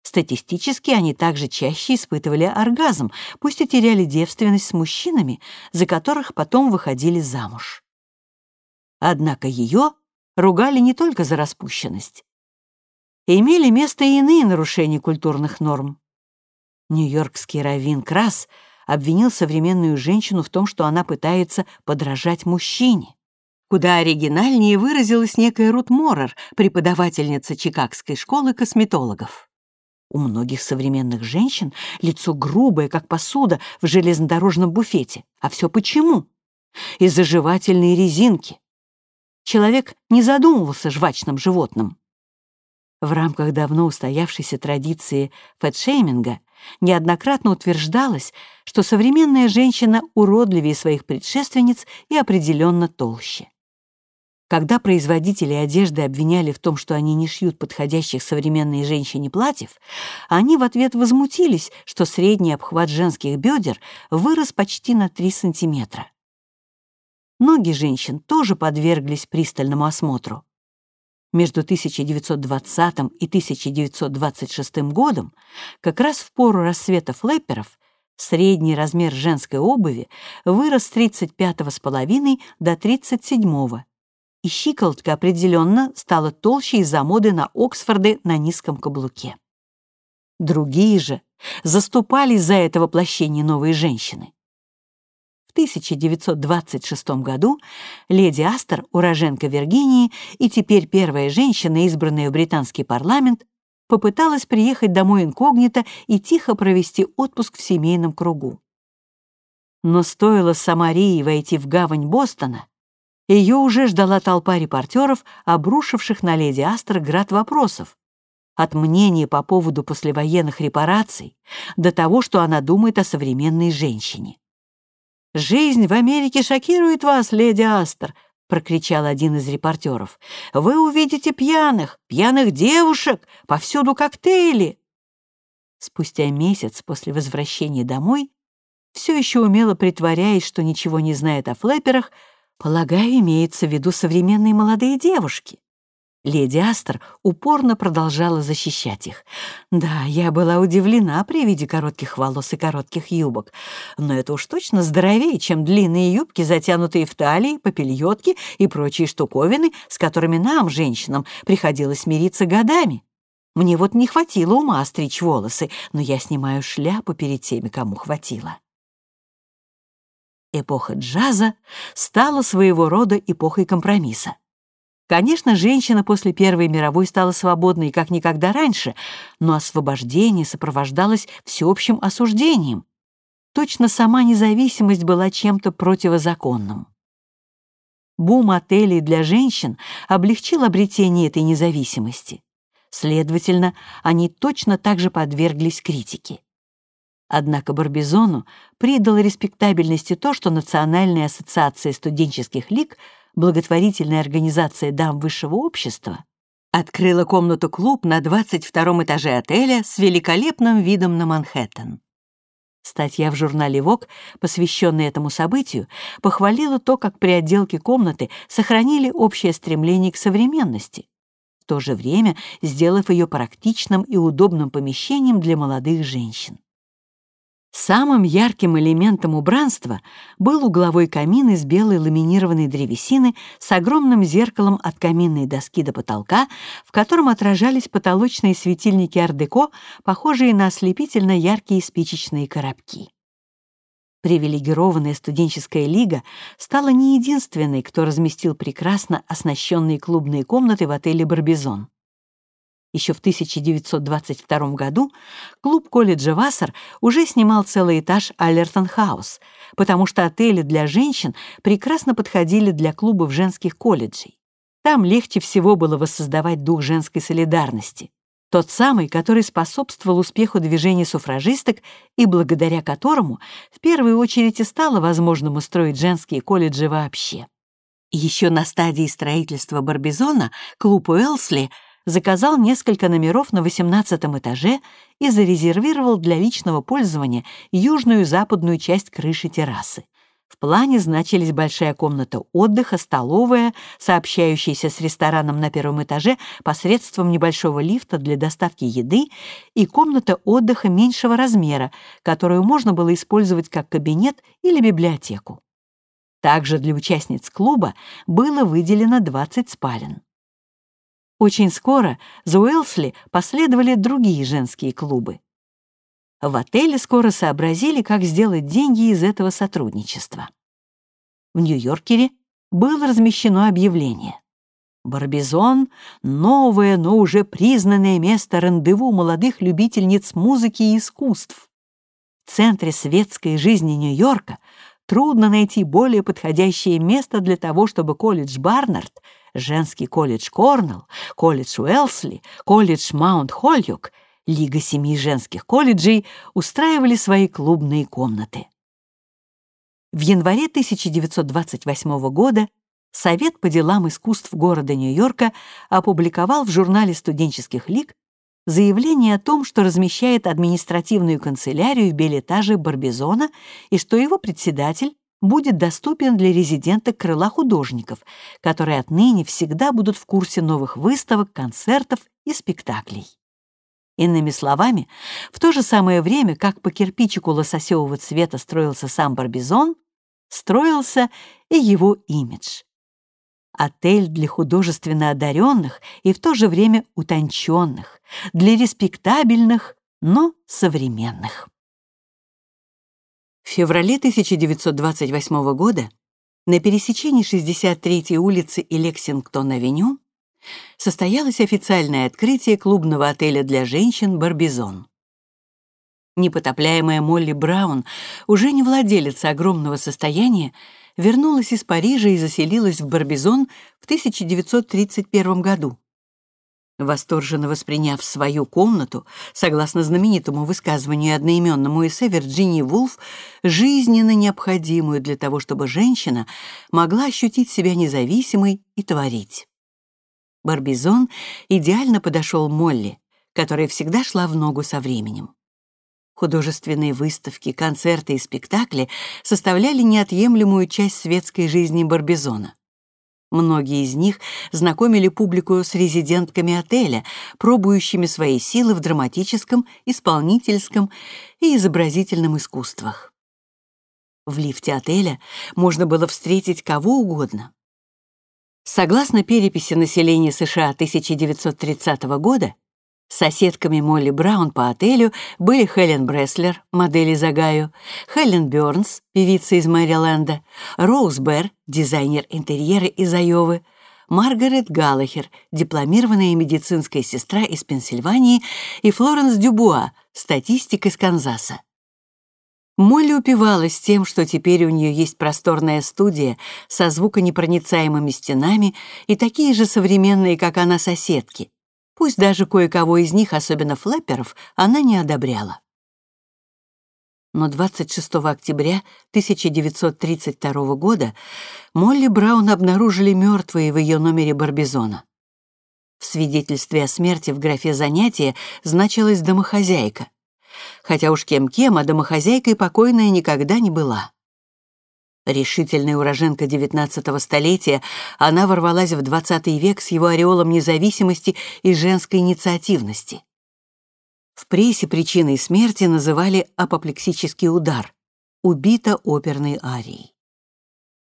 Статистически они также чаще испытывали оргазм, пусть и теряли девственность с мужчинами, за которых потом выходили замуж. Однако ее ругали не только за распущенность. Имели место и иные нарушения культурных норм. Нью-Йоркский раввин Крас обвинил современную женщину в том, что она пытается подражать мужчине. Куда оригинальнее выразилась некая Рут Моррер, преподавательница Чикагской школы косметологов. У многих современных женщин лицо грубое, как посуда в железнодорожном буфете. А все почему? Из-за жевательной резинки. Человек не задумывался жвачным животным. В рамках давно устоявшейся традиции фэтшейминга неоднократно утверждалось, что современная женщина уродливее своих предшественниц и определенно толще. Когда производители одежды обвиняли в том, что они не шьют подходящих современной женщине платьев, они в ответ возмутились, что средний обхват женских бедер вырос почти на 3 сантиметра. Ноги женщин тоже подверглись пристальному осмотру. Между 1920 и 1926 годом, как раз в пору рассвета флэперов, средний размер женской обуви вырос с 35,5 до 37, и щиколотка определенно стала толще из-за моды на Оксфорды на низком каблуке. Другие же заступались за это воплощение новой женщины. 1926 году леди Астер, уроженка Виргинии и теперь первая женщина, избранная в британский парламент, попыталась приехать домой инкогнито и тихо провести отпуск в семейном кругу. Но стоило Самарии войти в гавань Бостона, ее уже ждала толпа репортеров, обрушивших на леди Астер град вопросов. От мнения по поводу послевоенных репараций до того, что она думает о современной женщине. «Жизнь в Америке шокирует вас, леди Астер», — прокричал один из репортеров. «Вы увидите пьяных, пьяных девушек, повсюду коктейли». Спустя месяц после возвращения домой, все еще умело притворяясь, что ничего не знает о флэперах, полагаю, имеется в виду современные молодые девушки. Леди Астер упорно продолжала защищать их. Да, я была удивлена при виде коротких волос и коротких юбок, но это уж точно здоровее, чем длинные юбки, затянутые в талии, попельотки и прочие штуковины, с которыми нам, женщинам, приходилось мириться годами. Мне вот не хватило ума стричь волосы, но я снимаю шляпу перед теми, кому хватило. Эпоха джаза стала своего рода эпохой компромисса. Конечно, женщина после Первой мировой стала свободной как никогда раньше, но освобождение сопровождалось всеобщим осуждением. Точно сама независимость была чем-то противозаконным. Бум отелей для женщин облегчил обретение этой независимости. Следовательно, они точно так же подверглись критике. Однако Барбизону придало респектабельности то, что Национальная ассоциация студенческих лиг, благотворительная организация дам высшего общества, открыла комнату-клуб на 22 этаже отеля с великолепным видом на Манхэттен. Статья в журнале Vogue, посвященная этому событию, похвалила то, как при отделке комнаты сохранили общее стремление к современности, в то же время сделав ее практичным и удобным помещением для молодых женщин. Самым ярким элементом убранства был угловой камин из белой ламинированной древесины с огромным зеркалом от каминной доски до потолка, в котором отражались потолочные светильники ар-деко, похожие на ослепительно яркие спичечные коробки. Привилегированная студенческая лига стала не единственной, кто разместил прекрасно оснащенные клубные комнаты в отеле «Барбизон». Еще в 1922 году клуб колледжа Вассер уже снимал целый этаж Аллертон Хаус, потому что отели для женщин прекрасно подходили для клубов женских колледжей. Там легче всего было воссоздавать дух женской солидарности, тот самый, который способствовал успеху движения суфражисток и благодаря которому в первую очередь и стало возможным устроить женские колледжи вообще. Еще на стадии строительства Барбизона клуб Уэлсли — заказал несколько номеров на 18 этаже и зарезервировал для личного пользования южную и западную часть крыши террасы. В плане значились большая комната отдыха, столовая, сообщающаяся с рестораном на первом этаже посредством небольшого лифта для доставки еды, и комната отдыха меньшего размера, которую можно было использовать как кабинет или библиотеку. Также для участниц клуба было выделено 20 спален. Очень скоро за Уэлсли последовали другие женские клубы. В отеле скоро сообразили, как сделать деньги из этого сотрудничества. В Нью-Йоркере было размещено объявление. Барбизон — новое, но уже признанное место рандеву молодых любительниц музыки и искусств. В центре светской жизни Нью-Йорка трудно найти более подходящее место для того, чтобы колледж Барнард — женский колледж Корнелл, колледж Уэлсли, колледж Маунт-Хольюк, Лига семи женских колледжей устраивали свои клубные комнаты. В январе 1928 года Совет по делам искусств города Нью-Йорка опубликовал в журнале студенческих лиг заявление о том, что размещает административную канцелярию в билетаже Барбизона и что его председатель будет доступен для резиденток крыла художников, которые отныне всегда будут в курсе новых выставок, концертов и спектаклей. Иными словами, в то же самое время, как по кирпичику лососевого цвета строился сам Барбизон, строился и его имидж. Отель для художественно одаренных и в то же время утонченных, для респектабельных, но современных. В феврале 1928 года на пересечении 63-й улицы и Лексингтон-авеню состоялось официальное открытие клубного отеля для женщин «Барбизон». Непотопляемая Молли Браун, уже не владелица огромного состояния, вернулась из Парижа и заселилась в Барбизон в 1931 году. Восторженно восприняв свою комнату, согласно знаменитому высказыванию одноименному эссе Вирджинии Вулф, жизненно необходимую для того, чтобы женщина могла ощутить себя независимой и творить. Барбизон идеально подошел Молли, которая всегда шла в ногу со временем. Художественные выставки, концерты и спектакли составляли неотъемлемую часть светской жизни Барбизона. Многие из них знакомили публику с резидентками отеля, пробующими свои силы в драматическом, исполнительском и изобразительном искусствах. В лифте отеля можно было встретить кого угодно. Согласно переписи населения США 1930 года, Соседками Молли Браун по отелю были Хелен Бреслер, модель из Огайо, Хелен Бёрнс, певица из Мэриленда, Роуз Берр, дизайнер интерьера из Айовы, Маргарет Галлахер, дипломированная медицинская сестра из Пенсильвании, и Флоренс Дюбуа, статистик из Канзаса. Молли упивалась тем, что теперь у нее есть просторная студия со звуконепроницаемыми стенами и такие же современные, как она, соседки — Пусть даже кое-кого из них, особенно флэперов, она не одобряла. Но 26 октября 1932 года Молли Браун обнаружили мертвой в ее номере Барбизона. В свидетельстве о смерти в графе «Занятие» значилась «домохозяйка», хотя уж кем-кем, а домохозяйкой покойная никогда не была. Решительная уроженка XIX столетия, она ворвалась в XX век с его ореолом независимости и женской инициативности. В прессе причиной смерти называли апоплексический удар, убита оперной арией.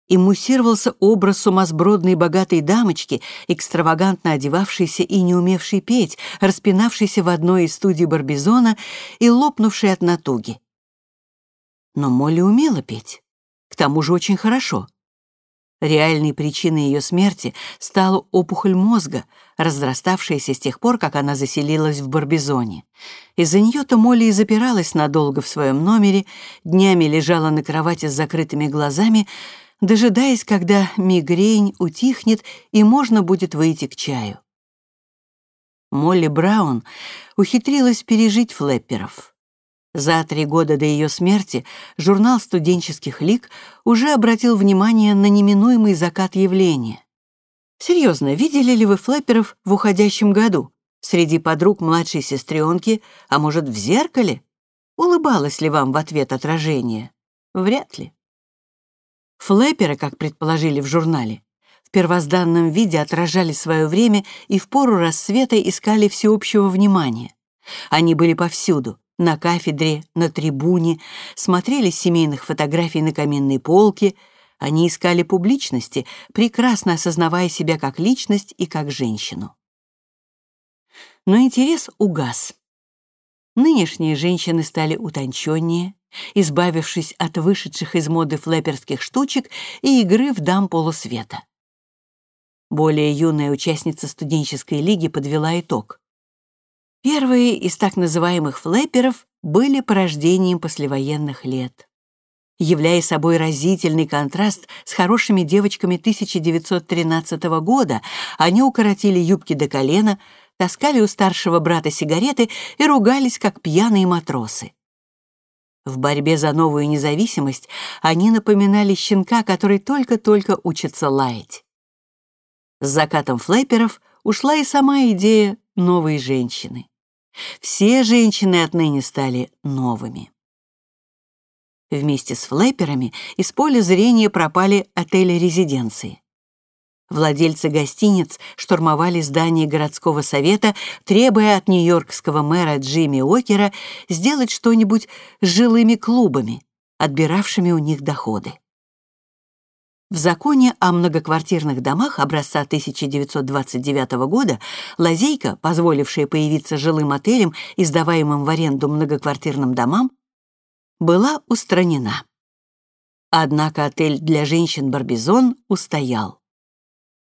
И муссировался образ сумасбродной богатой дамочки, экстравагантно одевавшейся и не умевшей петь, распинавшейся в одной из студий Барбизона и лопнувшей от натуги. Но Молли умела петь, к тому же очень хорошо. Реальной причиной ее смерти стала опухоль мозга, разраставшаяся с тех пор, как она заселилась в Барбизоне. Из-за нее-то Молли и запиралась надолго в своем номере, днями лежала на кровати с закрытыми глазами, дожидаясь, когда мигрень утихнет и можно будет выйти к чаю. Молли Браун ухитрилась пережить флэпперов — за три года до ее смерти журнал студенческих лиг уже обратил внимание на неминуемый закат явления. Серьезно, видели ли вы флэперов в уходящем году? Среди подруг младшей сестренки, а может, в зеркале? Улыбалось ли вам в ответ отражение? Вряд ли. Флэперы, как предположили в журнале, в первозданном виде отражали свое время и в пору рассвета искали всеобщего внимания. Они были повсюду, на кафедре, на трибуне, смотрели семейных фотографий на каменной полке. Они искали публичности, прекрасно осознавая себя как личность и как женщину. Но интерес угас. Нынешние женщины стали утонченнее, избавившись от вышедших из моды флэперских штучек и игры в дам полусвета. Более юная участница студенческой лиги подвела итог. Первые из так называемых флэперов были порождением послевоенных лет. Являя собой разительный контраст с хорошими девочками 1913 года, они укоротили юбки до колена, таскали у старшего брата сигареты и ругались, как пьяные матросы. В борьбе за новую независимость они напоминали щенка, который только-только учится лаять. С закатом флэперов ушла и сама идея новой женщины. Все женщины отныне стали новыми. Вместе с флэперами из поля зрения пропали отели-резиденции. Владельцы гостиниц штурмовали здание городского совета, требуя от нью-йоркского мэра Джимми Окера сделать что-нибудь с жилыми клубами, отбиравшими у них доходы. В законе о многоквартирных домах образца 1929 года лазейка, позволившая появиться жилым отелем и сдаваемым в аренду многоквартирным домам, была устранена. Однако отель для женщин «Барбизон» устоял.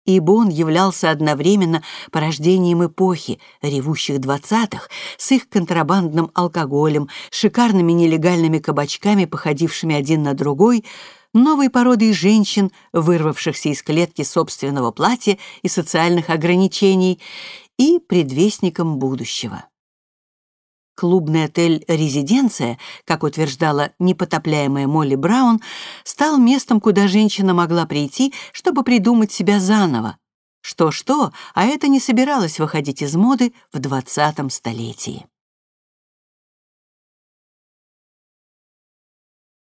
Ибо он являлся одновременно порождением эпохи ревущих двадцатых с их контрабандным алкоголем, шикарными нелегальными кабачками, походившими один на другой, новой породой женщин, вырвавшихся из клетки собственного платья и социальных ограничений, и предвестником будущего. Клубный отель «Резиденция», как утверждала непотопляемая Молли Браун, стал местом, куда женщина могла прийти, чтобы придумать себя заново. Что-что, а это не собиралось выходить из моды в 20 столетии.